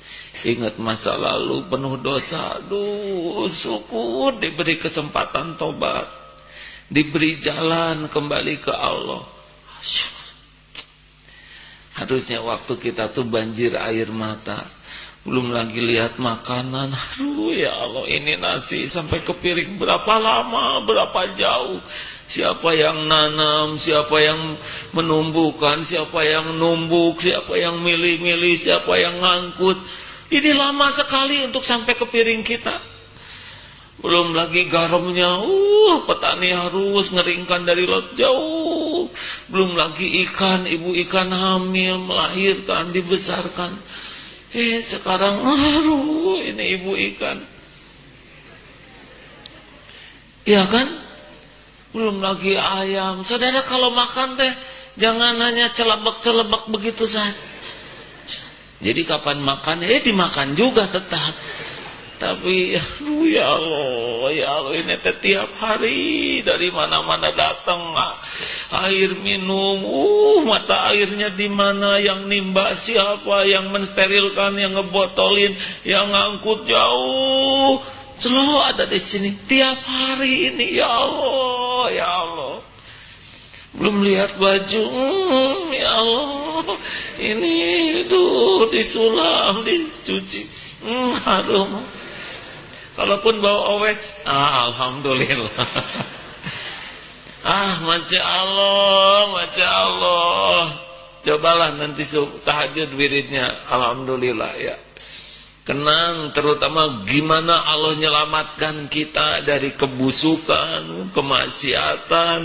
Ingat masa lalu penuh dosa, aduh, syukur diberi kesempatan tobat. Diberi jalan kembali ke Allah. Syukur. Harusnya waktu kita tuh banjir air mata belum lagi lihat makanan. Aduh ya Allah ini nasi sampai ke piring berapa lama, berapa jauh. Siapa yang nanam, siapa yang menumbuhkan, siapa yang numbuk, siapa yang milih-milih, siapa yang ngangkut. Ini lama sekali untuk sampai ke piring kita. Belum lagi garamnya, uh, petani harus ngeringkan dari laut jauh. Belum lagi ikan, ibu ikan hamil, melahirkan, dibesarkan. Eh sekarang aduh ini ibu ikan. Iya kan? Belum lagi ayam. Saudara kalau makan teh jangan hanya celebak-celebak begitu saja. Jadi kapan makan eh dimakan juga tetap. Tapi aduh ya Allah, ya Allah ini tiap hari dari mana-mana datang air minum. Uh, mata airnya di mana yang nimba siapa, yang mensterilkan, yang ngebotolin, yang ngangkut jauh. Selalu ada di sini tiap hari ini ya Allah, ya Allah. Belum lihat baju, hmm, ya Allah. Ini itu disulam, dicuci. Hmm, harum. Kalaupun bawa owek, ah, alhamdulillah. ah, masya Allah, masya Allah. Cobalah nanti tahajud wiridnya, alhamdulillah ya. Kenang terutama gimana Allah menyelamatkan kita dari kebusukan, kemaksiatan.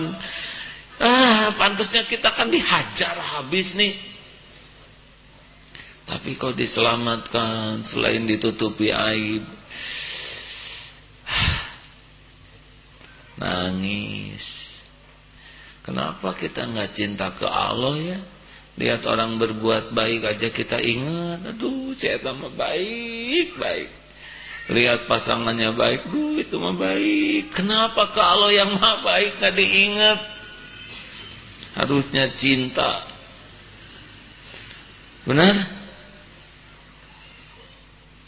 Ah, pantasnya kita kan dihajar habis nih. Tapi kau diselamatkan selain ditutupi aib Nangis. Kenapa kita nggak cinta ke Allah ya? Lihat orang berbuat baik aja kita ingat. Aduh, saya tambah baik, baik. Lihat pasangannya baik, duh itu mah baik. Kenapa ke Allah yang mah baik nggak diingat? Harusnya cinta. Benar?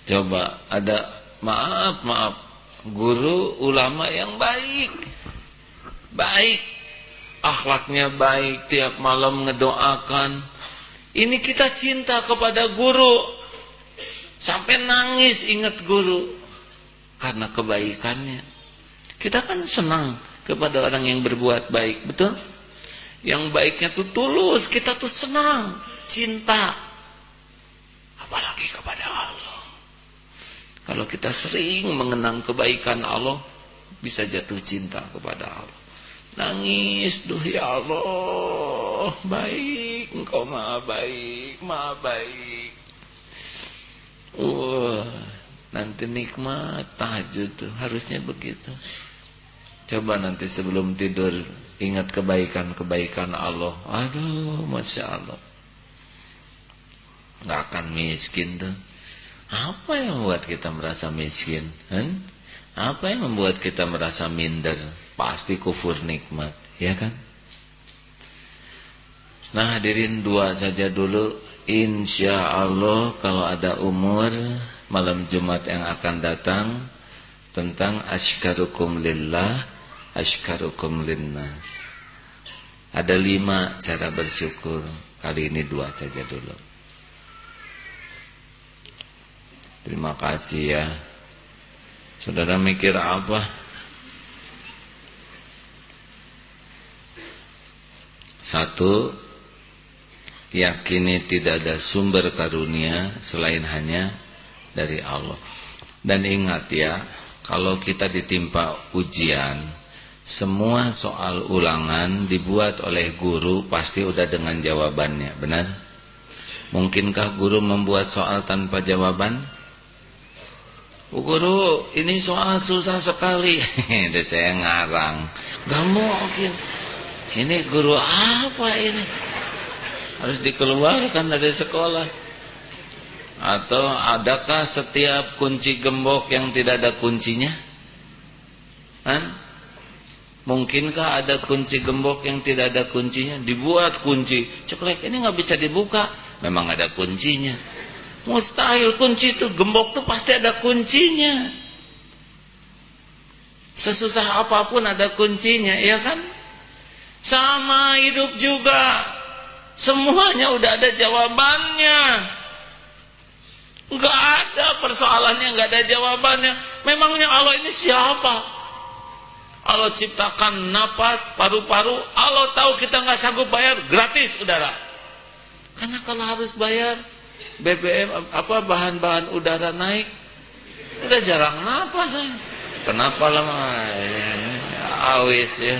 Coba ada maaf, maaf guru ulama yang baik. Baik. Akhlaknya baik. Tiap malam ngedoakan. Ini kita cinta kepada guru. Sampai nangis ingat guru. Karena kebaikannya. Kita kan senang kepada orang yang berbuat baik betul? Yang baiknya tuh tulus kita tuh senang cinta. Apalagi kepada Allah kalau kita sering mengenang kebaikan Allah, bisa jatuh cinta kepada Allah. Nangis, duh ya Allah, baik, engkau maha baik, maha baik. Wah, nanti nikmat tahajud tuh, harusnya begitu. Coba nanti sebelum tidur ingat kebaikan-kebaikan Allah. Aduh, Masya Allah. Gak akan miskin tuh. Apa yang membuat kita merasa miskin? Hmm? Apa yang membuat kita merasa minder? Pasti kufur nikmat, ya kan? Nah hadirin dua saja dulu. Insya Allah kalau ada umur malam Jumat yang akan datang tentang ashkarukum lillah ashkarukum linnas. Ada lima cara bersyukur. Kali ini dua saja dulu. Terima kasih ya. Saudara mikir apa? Satu, yakini tidak ada sumber karunia selain hanya dari Allah. Dan ingat ya, kalau kita ditimpa ujian, semua soal ulangan dibuat oleh guru pasti udah dengan jawabannya, benar? Mungkinkah guru membuat soal tanpa jawaban? Bu guru, ini soal susah sekali. Ini saya ngarang. Gak mungkin. Ini guru apa ini? Harus dikeluarkan dari sekolah. Atau adakah setiap kunci gembok yang tidak ada kuncinya? Kan? Mungkinkah ada kunci gembok yang tidak ada kuncinya? Dibuat kunci. Ceklek ini nggak bisa dibuka. Memang ada kuncinya. Mustahil kunci itu gembok tuh pasti ada kuncinya. Sesusah apa pun ada kuncinya, ya kan? Sama hidup juga. Semuanya udah ada jawabannya. Enggak ada persoalannya, enggak ada jawabannya. Memangnya Allah ini siapa? Allah ciptakan napas, paru-paru, Allah tahu kita nggak sanggup bayar, gratis udara. Karena kalau harus bayar BBM apa bahan-bahan udara naik, udah jarang napas ya. Kenapa lama? Ya, awis ya.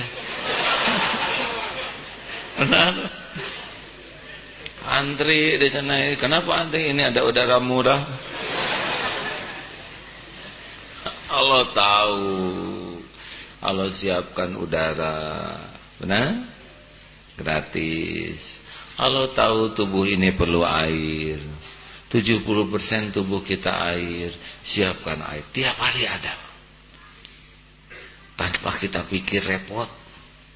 Benar. Antri di sana, kenapa antri ini ada udara murah? Allah tahu Allah siapkan udara benar gratis Allah tahu tubuh ini perlu air 70% tubuh kita air siapkan air. Tiap hari ada. Tanpa kita pikir repot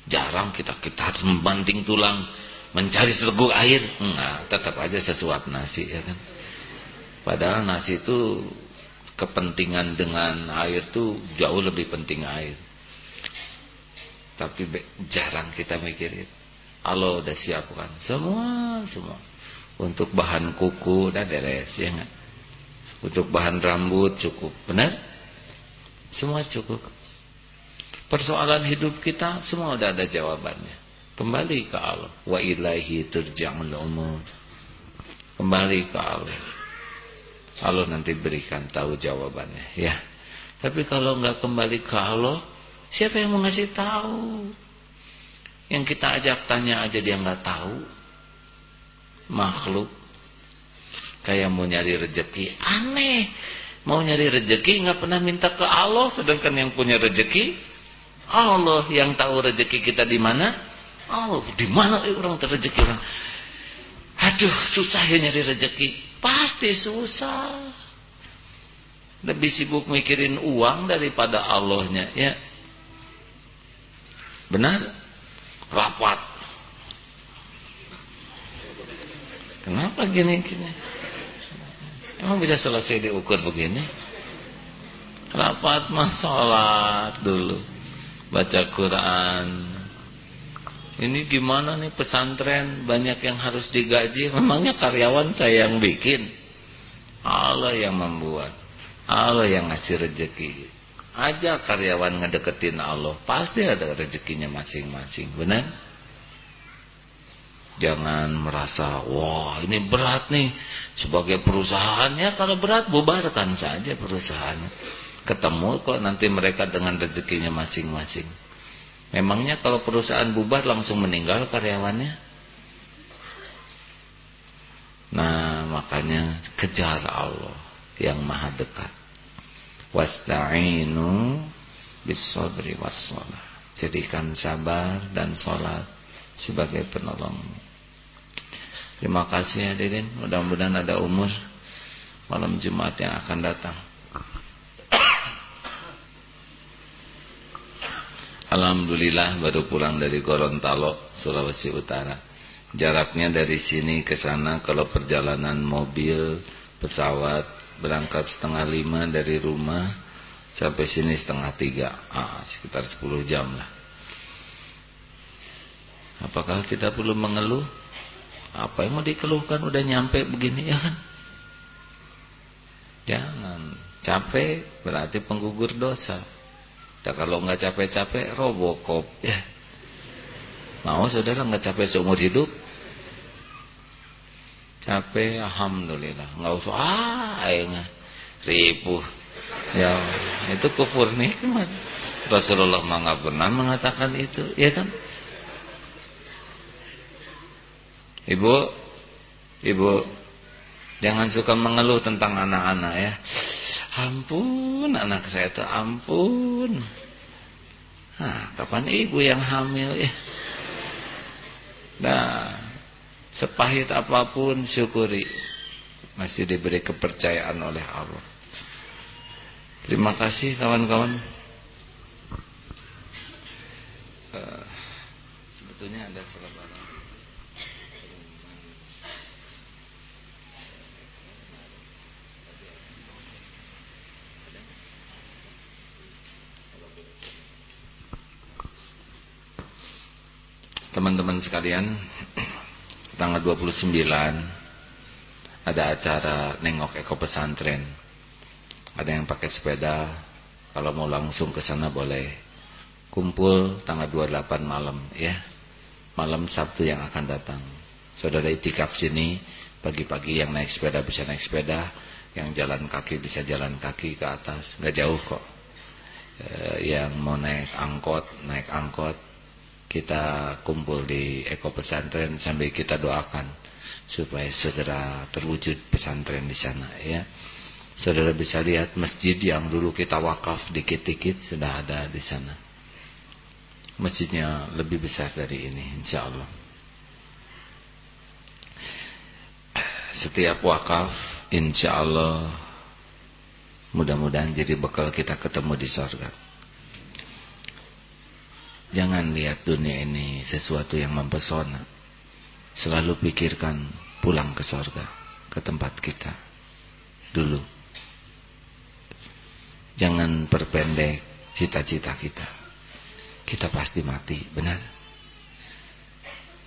jarang kita kita harus membanting tulang mencari seteguk air. Enggak tetap aja sesuap nasi ya kan? Padahal nasi itu kepentingan dengan air tuh jauh lebih penting air. Tapi jarang kita mikirin. Allah udah siapkan. Semua semua. Untuk bahan kuku dan beres ya enggak? Untuk bahan rambut cukup, benar? Semua cukup. Persoalan hidup kita semua udah ada jawabannya. Kembali ke Allah. Wa ilaihi turja'ul umur. Kembali ke Allah. Allah nanti berikan tahu jawabannya, ya. Tapi kalau enggak kembali ke Allah, Siapa yang mau ngasih tahu? Yang kita ajak tanya aja dia nggak tahu. Makhluk kayak mau nyari rezeki aneh. Mau nyari rezeki nggak pernah minta ke Allah, sedangkan yang punya rezeki Allah yang tahu rezeki kita di mana. Allah di mana orang terrezeki orang. Aduh, susah ya nyari rezeki. Pasti susah. Lebih sibuk mikirin uang daripada Allahnya, ya. Benar? Rapat. Kenapa gini-gini? Emang bisa selesai diukur begini? Rapat mah sholat dulu. Baca Quran. Ini gimana nih pesantren banyak yang harus digaji. Memangnya karyawan saya yang bikin. Allah yang membuat. Allah yang ngasih rezeki aja karyawan ngedeketin Allah pasti ada rezekinya masing-masing benar jangan merasa wah ini berat nih. Sebagai perusahaannya kalau berat bubarkan saja perusahaannya. Ketemu kok nanti mereka dengan rezekinya masing-masing. Memangnya kalau perusahaan bubar langsung meninggal karyawannya? Nah makanya kejar Allah yang maha dekat. Wasta'inu bisabri wassalah. Jadikan sabar dan salat sebagai penolong. Terima kasih hadirin. Mudah-mudahan ada umur malam Jumat yang akan datang. Alhamdulillah baru pulang dari Gorontalo, Sulawesi Utara. Jaraknya dari sini ke sana kalau perjalanan mobil, pesawat berangkat setengah lima dari rumah sampai sini setengah tiga, ah, sekitar sepuluh jam lah. Apakah kita perlu mengeluh? Apa yang mau dikeluhkan udah nyampe begini ya kan? Jangan capek berarti penggugur dosa. Ya kalau nggak capek-capek robokop ya. Mau saudara nggak capek seumur hidup? Capek alhamdulillah, nggak usah ah aing ribu. Ya, itu kufur nikmat. Rasulullah pernah mengatakan itu, ya kan? Ibu, ibu, jangan suka mengeluh tentang anak-anak ya. Ampun anak saya itu ampun. Nah, kapan ibu yang hamil ya? Nah, sepahit apa pun syukuri. Masih diberi kepercayaan oleh Allah. Terima kasih kawan-kawan. Uh, sebetulnya ada salah teman-teman sekalian tanggal 29 ada acara nengok eko pesantren. Ada yang pakai sepeda kalau mau langsung ke sana boleh. Kumpul tanggal 28 malam ya. Malam Sabtu yang akan datang. Saudara itikaf sini pagi-pagi yang naik sepeda bisa naik sepeda yang jalan kaki bisa jalan kaki ke atas. Nggak jauh kok. E, yang mau naik angkot naik angkot kita kumpul di Eko Pesantren sambil kita doakan supaya segera terwujud pesantren di sana ya. Saudara bisa lihat masjid yang dulu kita wakaf dikit-dikit sudah ada di sana. Masjidnya lebih besar dari ini insya Allah. Setiap wakaf insya Allah mudah-mudahan jadi bekal kita ketemu di sorga. Jangan lihat dunia ini sesuatu yang mempesona. Selalu pikirkan pulang ke sorga, ke tempat kita. Dulu. Jangan perpendek cita-cita kita. Kita pasti mati, benar?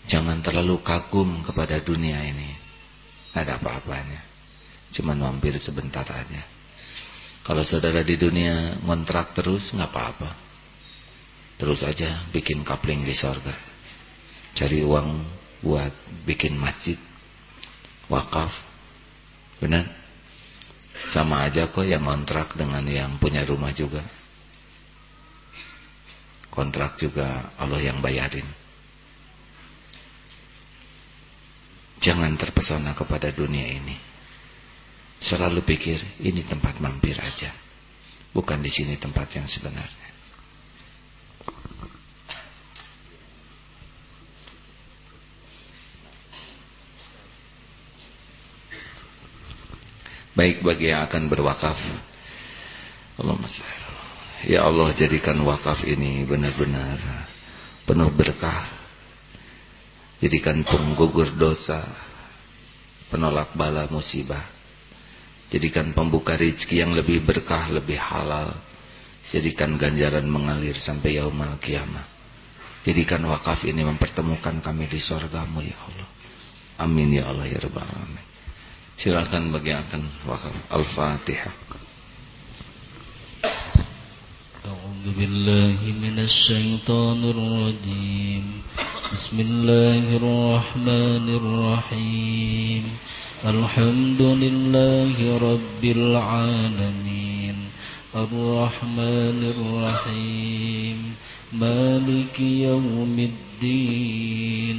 Jangan terlalu kagum kepada dunia ini. Ada apa-apanya. Cuma mampir sebentar aja. Kalau saudara di dunia ngontrak terus, nggak apa-apa terus aja bikin kapling di sorga. Cari uang buat bikin masjid wakaf. Benar? Sama aja kok yang kontrak dengan yang punya rumah juga. Kontrak juga Allah yang bayarin. Jangan terpesona kepada dunia ini. Selalu pikir ini tempat mampir aja. Bukan di sini tempat yang sebenarnya baik bagi yang akan berwakaf. Allahumma Ya Allah jadikan wakaf ini benar-benar penuh berkah. Jadikan penggugur dosa penolak bala musibah. Jadikan pembuka rezeki yang lebih berkah lebih halal. Jadikan ganjaran mengalir sampai yaumul kiamah. Jadikan wakaf ini mempertemukan kami di sorgamu ya Allah. Amin ya Allah ya Rabbal Alamin Silakan bagi akan wakaf Al-Fatihah. أعوذ بالله من الشيطان الرجيم بسم الله الرحمن الرحيم الحمد لله رب العالمين الرحمن الرحيم مالك يوم الدين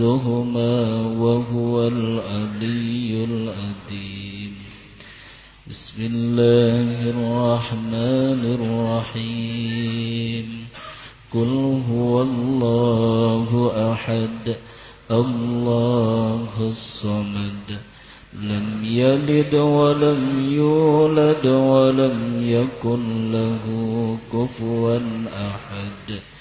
وهو العلي العظيم. بسم الله الرحمن الرحيم. قل هو الله أحد الله الصمد. لم يلد ولم يولد ولم يكن له كفوا أحد.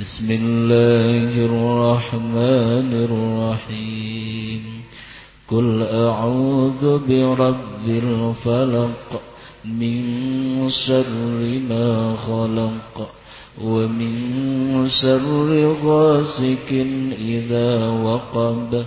بسم الله الرحمن الرحيم. قل أعوذ برب الفلق من شر ما خلق ومن شر غاسك إذا وقب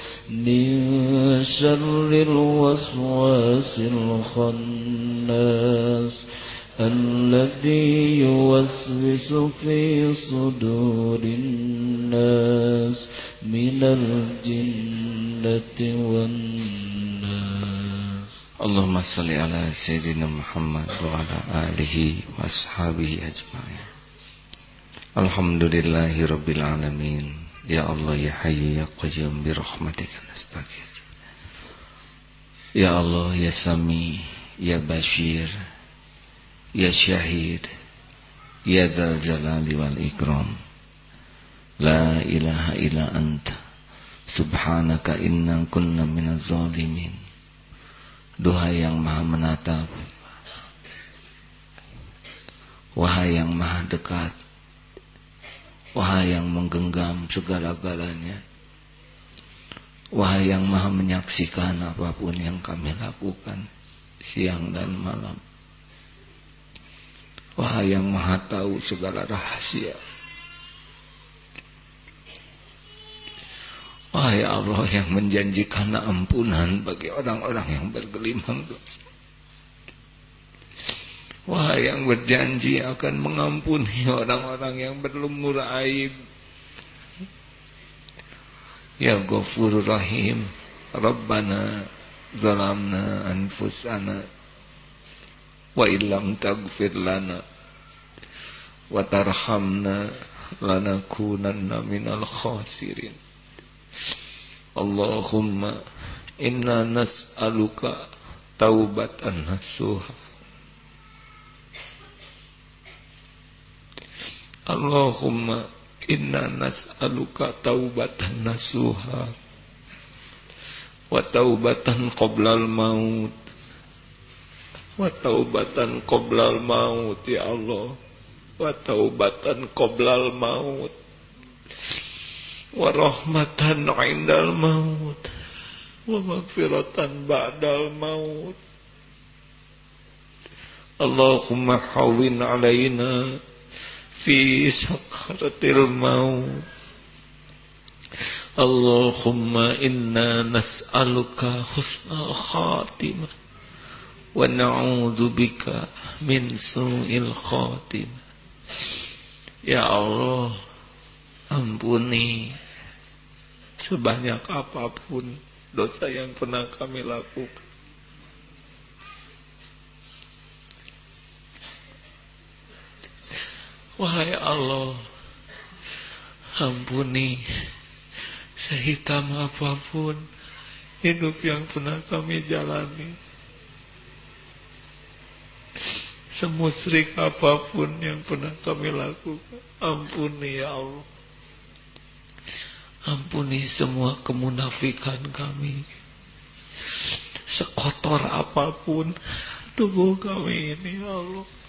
من شر الوسواس الخناس الذي يوسوس في صدور الناس من الجنة والناس. اللهم صل على سيدنا محمد وعلى آله وأصحابه أجمعين. الحمد لله رب العالمين. Ya Allah ya Hayyu ya Qayyum bi rahmatika nastaghith Ya Allah ya Sami ya Bashir ya Syahid ya Dzal Jalali wal Ikram. La ilaha illa anta subhanaka inna kunna minaz zalimin. Duhai yang maha menatap. Wahai yang maha dekat Wahai yang menggenggam segala-galanya Wahai yang maha menyaksikan apa pun yang kami lakukan Siang dan malam Wahai yang maha tahu segala rahasia Wahai Allah yang menjanjikan ampunan bagi orang-orang yang bergelimang dosa. Wahai yang berjanji akan mengampuni orang-orang yang berlumur aib. Ya Ghafur Rahim, Rabbana zalamna anfusana wa illam taghfir lana wa tarhamna lanakunanna minal khasirin. Allahumma inna nas'aluka taubatan nasuha Allahumma inna nas'aluka taubatan nasuha wa taubatan qoblal maut. Wa taubatan qoblal maut ya Allah. Wa taubatan qoblal maut. Wa rahmatan indal maut. Wa maghfiratan ba'dal maut. Allahumma hawin alaina fi sakratil maut Allahumma inna nas'aluka husna khatimah wa na'udzubika min su'il khatimah Ya Allah ampuni sebanyak apa pun dosa yang pernah kami lakukan. Wahai Allah Ampuni Sehitam apa pun Hidup yang pernah kami jalani. Semusrik apa pun yang pernah kami lakukan Ampuni ya Allah. Ampuni semua kemunafikan kami. Sekotor apa pun Tubuh kami ini ya Allah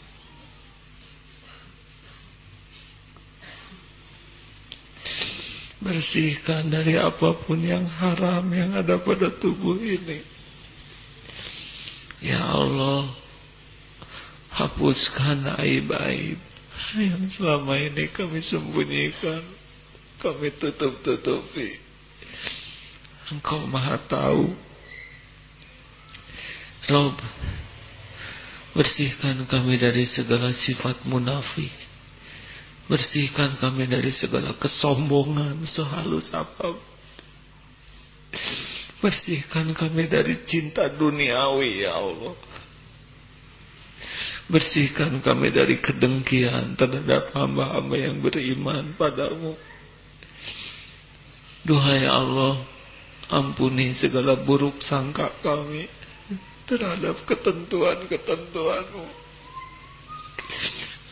Bersihkan dari apa pun yang haram yang ada pada tubuh ini. Ya Allah, hapuskan aib-aib yang selama ini kami sembunyikan, kami tutup-tutupi. Engkau maha tahu. Rob, bersihkan kami dari segala sifat munafik Bersihkan kami dari segala kesombongan sehalus apa. Bersihkan kami dari cinta duniawi ya Allah. Bersihkan kami dari kedengkian terhadap hamba-hamba yang beriman padamu. Duhai Allah, ampuni segala buruk sangka kami terhadap ketentuan-ketentuanmu.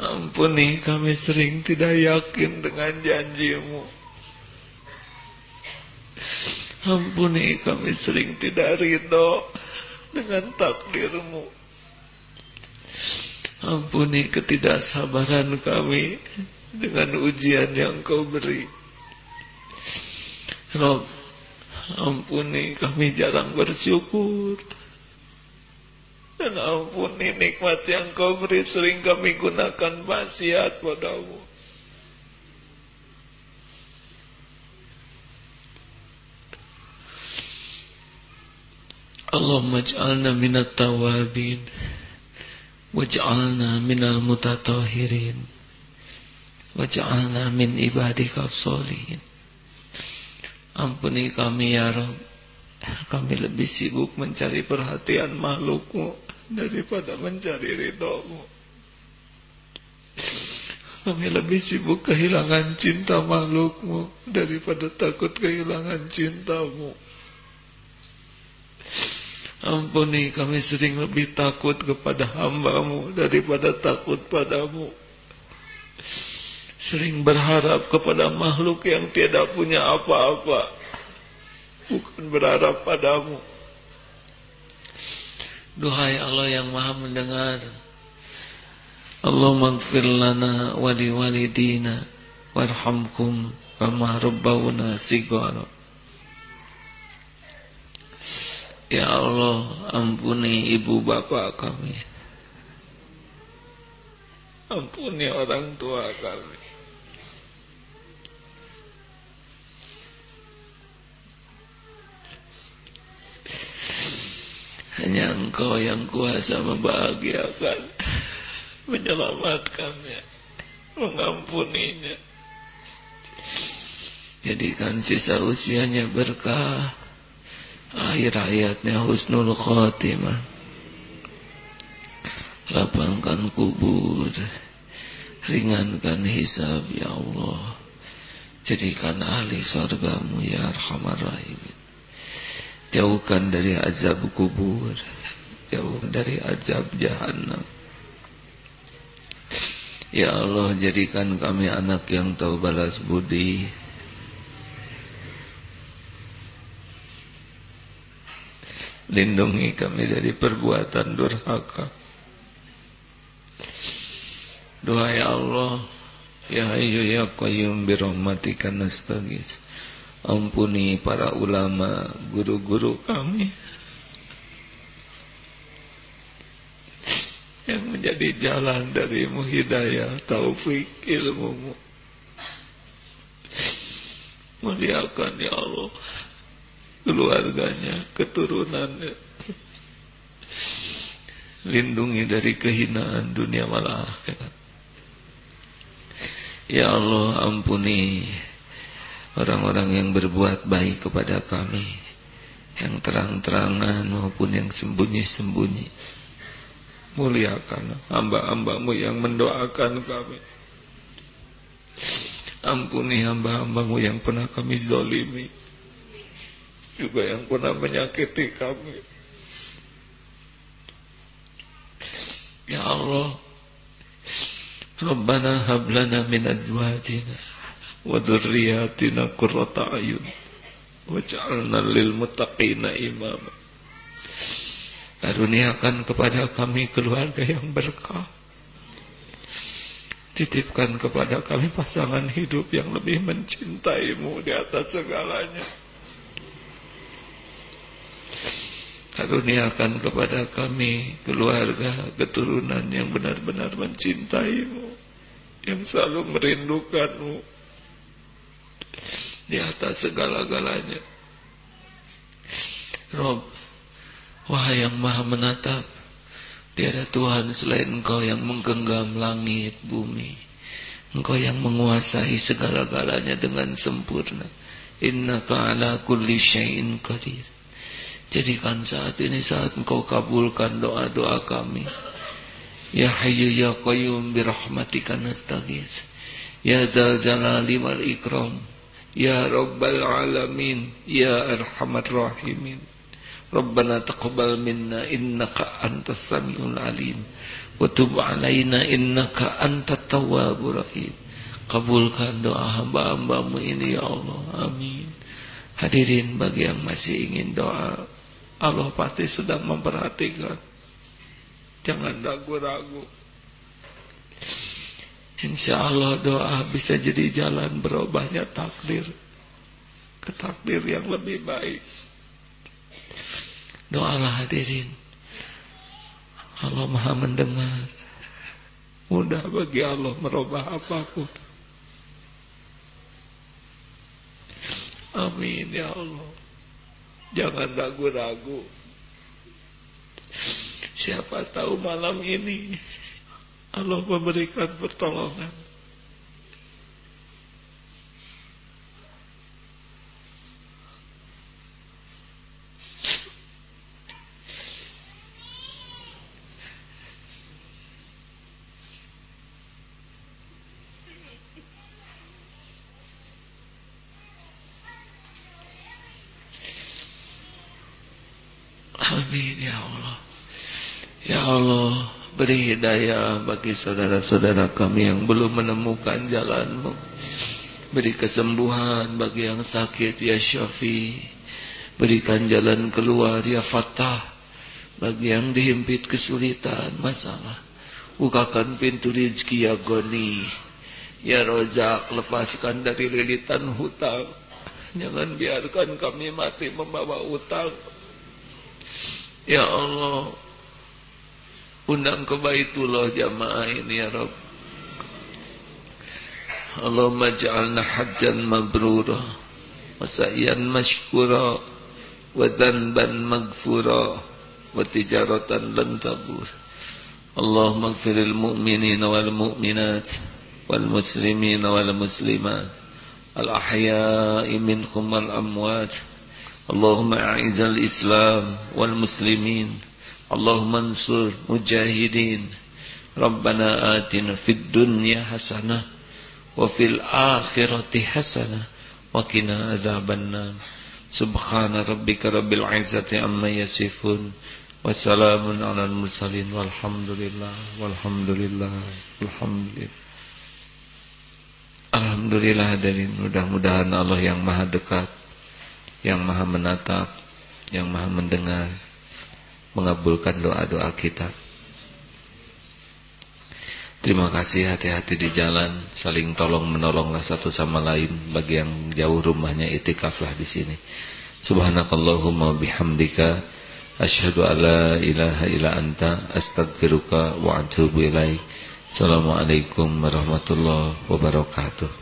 Ampuni kami sering tidak yakin dengan janjimu. Ampuni kami sering tidak ridho dengan takdirmu. Ampuni ketidaksabaran kami dengan ujian yang kau beri. Rob, ampuni kami jarang bersyukur dan ampuni nikmat yang kau beri sering kami gunakan maksiat padamu. Allahumma ij'alna minat tawabin waj'alna minal mutatahirin waj'alna min ibadika solihin Ampuni kami ya Rabb Kami lebih sibuk mencari perhatian makhlukmu daripada mencari ridhomu. Kami lebih sibuk kehilangan cinta makhlukmu daripada takut kehilangan cintamu. Ampuni kami sering lebih takut kepada hambamu daripada takut padamu. Sering berharap kepada makhluk yang tidak punya apa-apa. Bukan berharap padamu. Duhai Allah yang maha mendengar. Allah maghfir lana wali walidina warhamkum kama rabbawna sigara Ya Allah ampuni ibu bapak kami. Ampuni orang tua kami Hanya engkau yang kuasa membahagiakan Menyelamatkannya Mengampuninya. Jadikan sisa usianya berkah Akhir hayatnya husnul khatimah. Lapangkan kubur Ringankan hisab ya Allah. Jadikan ahli surgamu ya Arhamar Rahimin Jauhkan dari azab kubur. Jauh dari azab jahannam. Ya Allah jadikan kami anak yang tahu balas budi. Lindungi kami dari perbuatan durhaka. Doa ya Allah Ya Hayyu Ya Qayyum Birahmatika nastagis Ampuni para ulama, guru-guru kami yang menjadi jalan darimu hidayah, taufik, ilmumu. Muliakan ya Allah keluarganya, keturunannya. Lindungi dari kehinaan dunia malah. Ya Allah ampuni orang-orang yang berbuat baik kepada kami. Yang terang-terangan maupun yang sembunyi-sembunyi. Muliakan hamba-hambamu yang mendoakan kami. Ampuni hamba-hambamu yang pernah kami zolimi. Juga yang pernah menyakiti kami. Ya Allah Rabbana hablana min azwajina qurrata ayun waj'alna lil muttaqina imama. Karuniakan kepada kami keluarga yang berkah. Titipkan kepada kami pasangan hidup yang lebih mencintaimu di atas segalanya. Karuniakan kepada kami keluarga, keturunan yang benar-benar mencintaimu yang selalu merindukanmu di atas segala-galanya. Rob, wahai yang maha menatap, tiada Tuhan selain engkau yang menggenggam langit, bumi. Engkau yang menguasai segala-galanya dengan sempurna. Innaka ala kulli syai'in qadir. Jadikan saat ini saat engkau kabulkan doa-doa kami. Ya Hayyu Ya Qayyum birahmatika nastaghits. Ya Dzal Jalali wal Ikram. Rabbal Alamin. Ya Arhamar Rahimin. Rabbana taqabbal minna antas samiul alim wa tub alaina innaka antat tawwabur rahim. Kabulkan doa hamba-hambamu ini ya Allah. Amin. Hadirin bagi yang masih ingin doa, Allah pasti sedang memperhatikan. Jangan ragu-ragu. Insya Allah doa bisa jadi jalan berubahnya takdir. Ke takdir yang lebih baik. Doalah hadirin. Allah maha mendengar. Mudah bagi Allah merubah apa pun. Amin ya Allah. Jangan ragu-ragu. Siapa tahu malam ini Allah memberikan pertolongan. Amin ya Allah. Ya Allah beri hidayah bagi saudara-saudara kami yang belum menemukan jalanmu. Beri kesembuhan bagi yang sakit ya Syafi. Berikan jalan keluar ya Fatah. Bagi yang dihimpit kesulitan masalah. Bukakan pintu rizki ya Goni. Ya Rozak lepaskan dari lilitan hutang. Jangan biarkan kami mati membawa utang. Ya Allah Undang ke Baitullah jamaah ini ya Rabb Allahumma ja'alna hajjan mabrura wa sa'yan mashkura wa dhanban maghfura wa tijaratan lan tabur. Allahumma ighfiril mu'minina wal mu'minat wal muslimina wal muslimat. Al ahya'i minhum wal amwat. Allahumma a'izal islam wal muslimin Allahumma ansur mujahidin. Rabbana atina fid dunya hasanah wa fil akhirati hasanah wa qina azabannar. Subhana rabbika rabbil izzati amma yasifun wa salamun al-mursalin walhamdulillah walhamdulillah walhamdulillah Alhamdulillah hadirin mudah-mudahan Allah yang maha dekat yang maha menatap yang maha mendengar mengabulkan doa-doa kita. Terima kasih hati-hati di jalan, saling tolong menolonglah satu sama lain bagi yang jauh rumahnya itikaflah di sini. Subhanakallahumma bihamdika asyhadu alla ilaha illa anta astaghfiruka wa atubu ilaik. Assalamualaikum warahmatullahi wabarakatuh.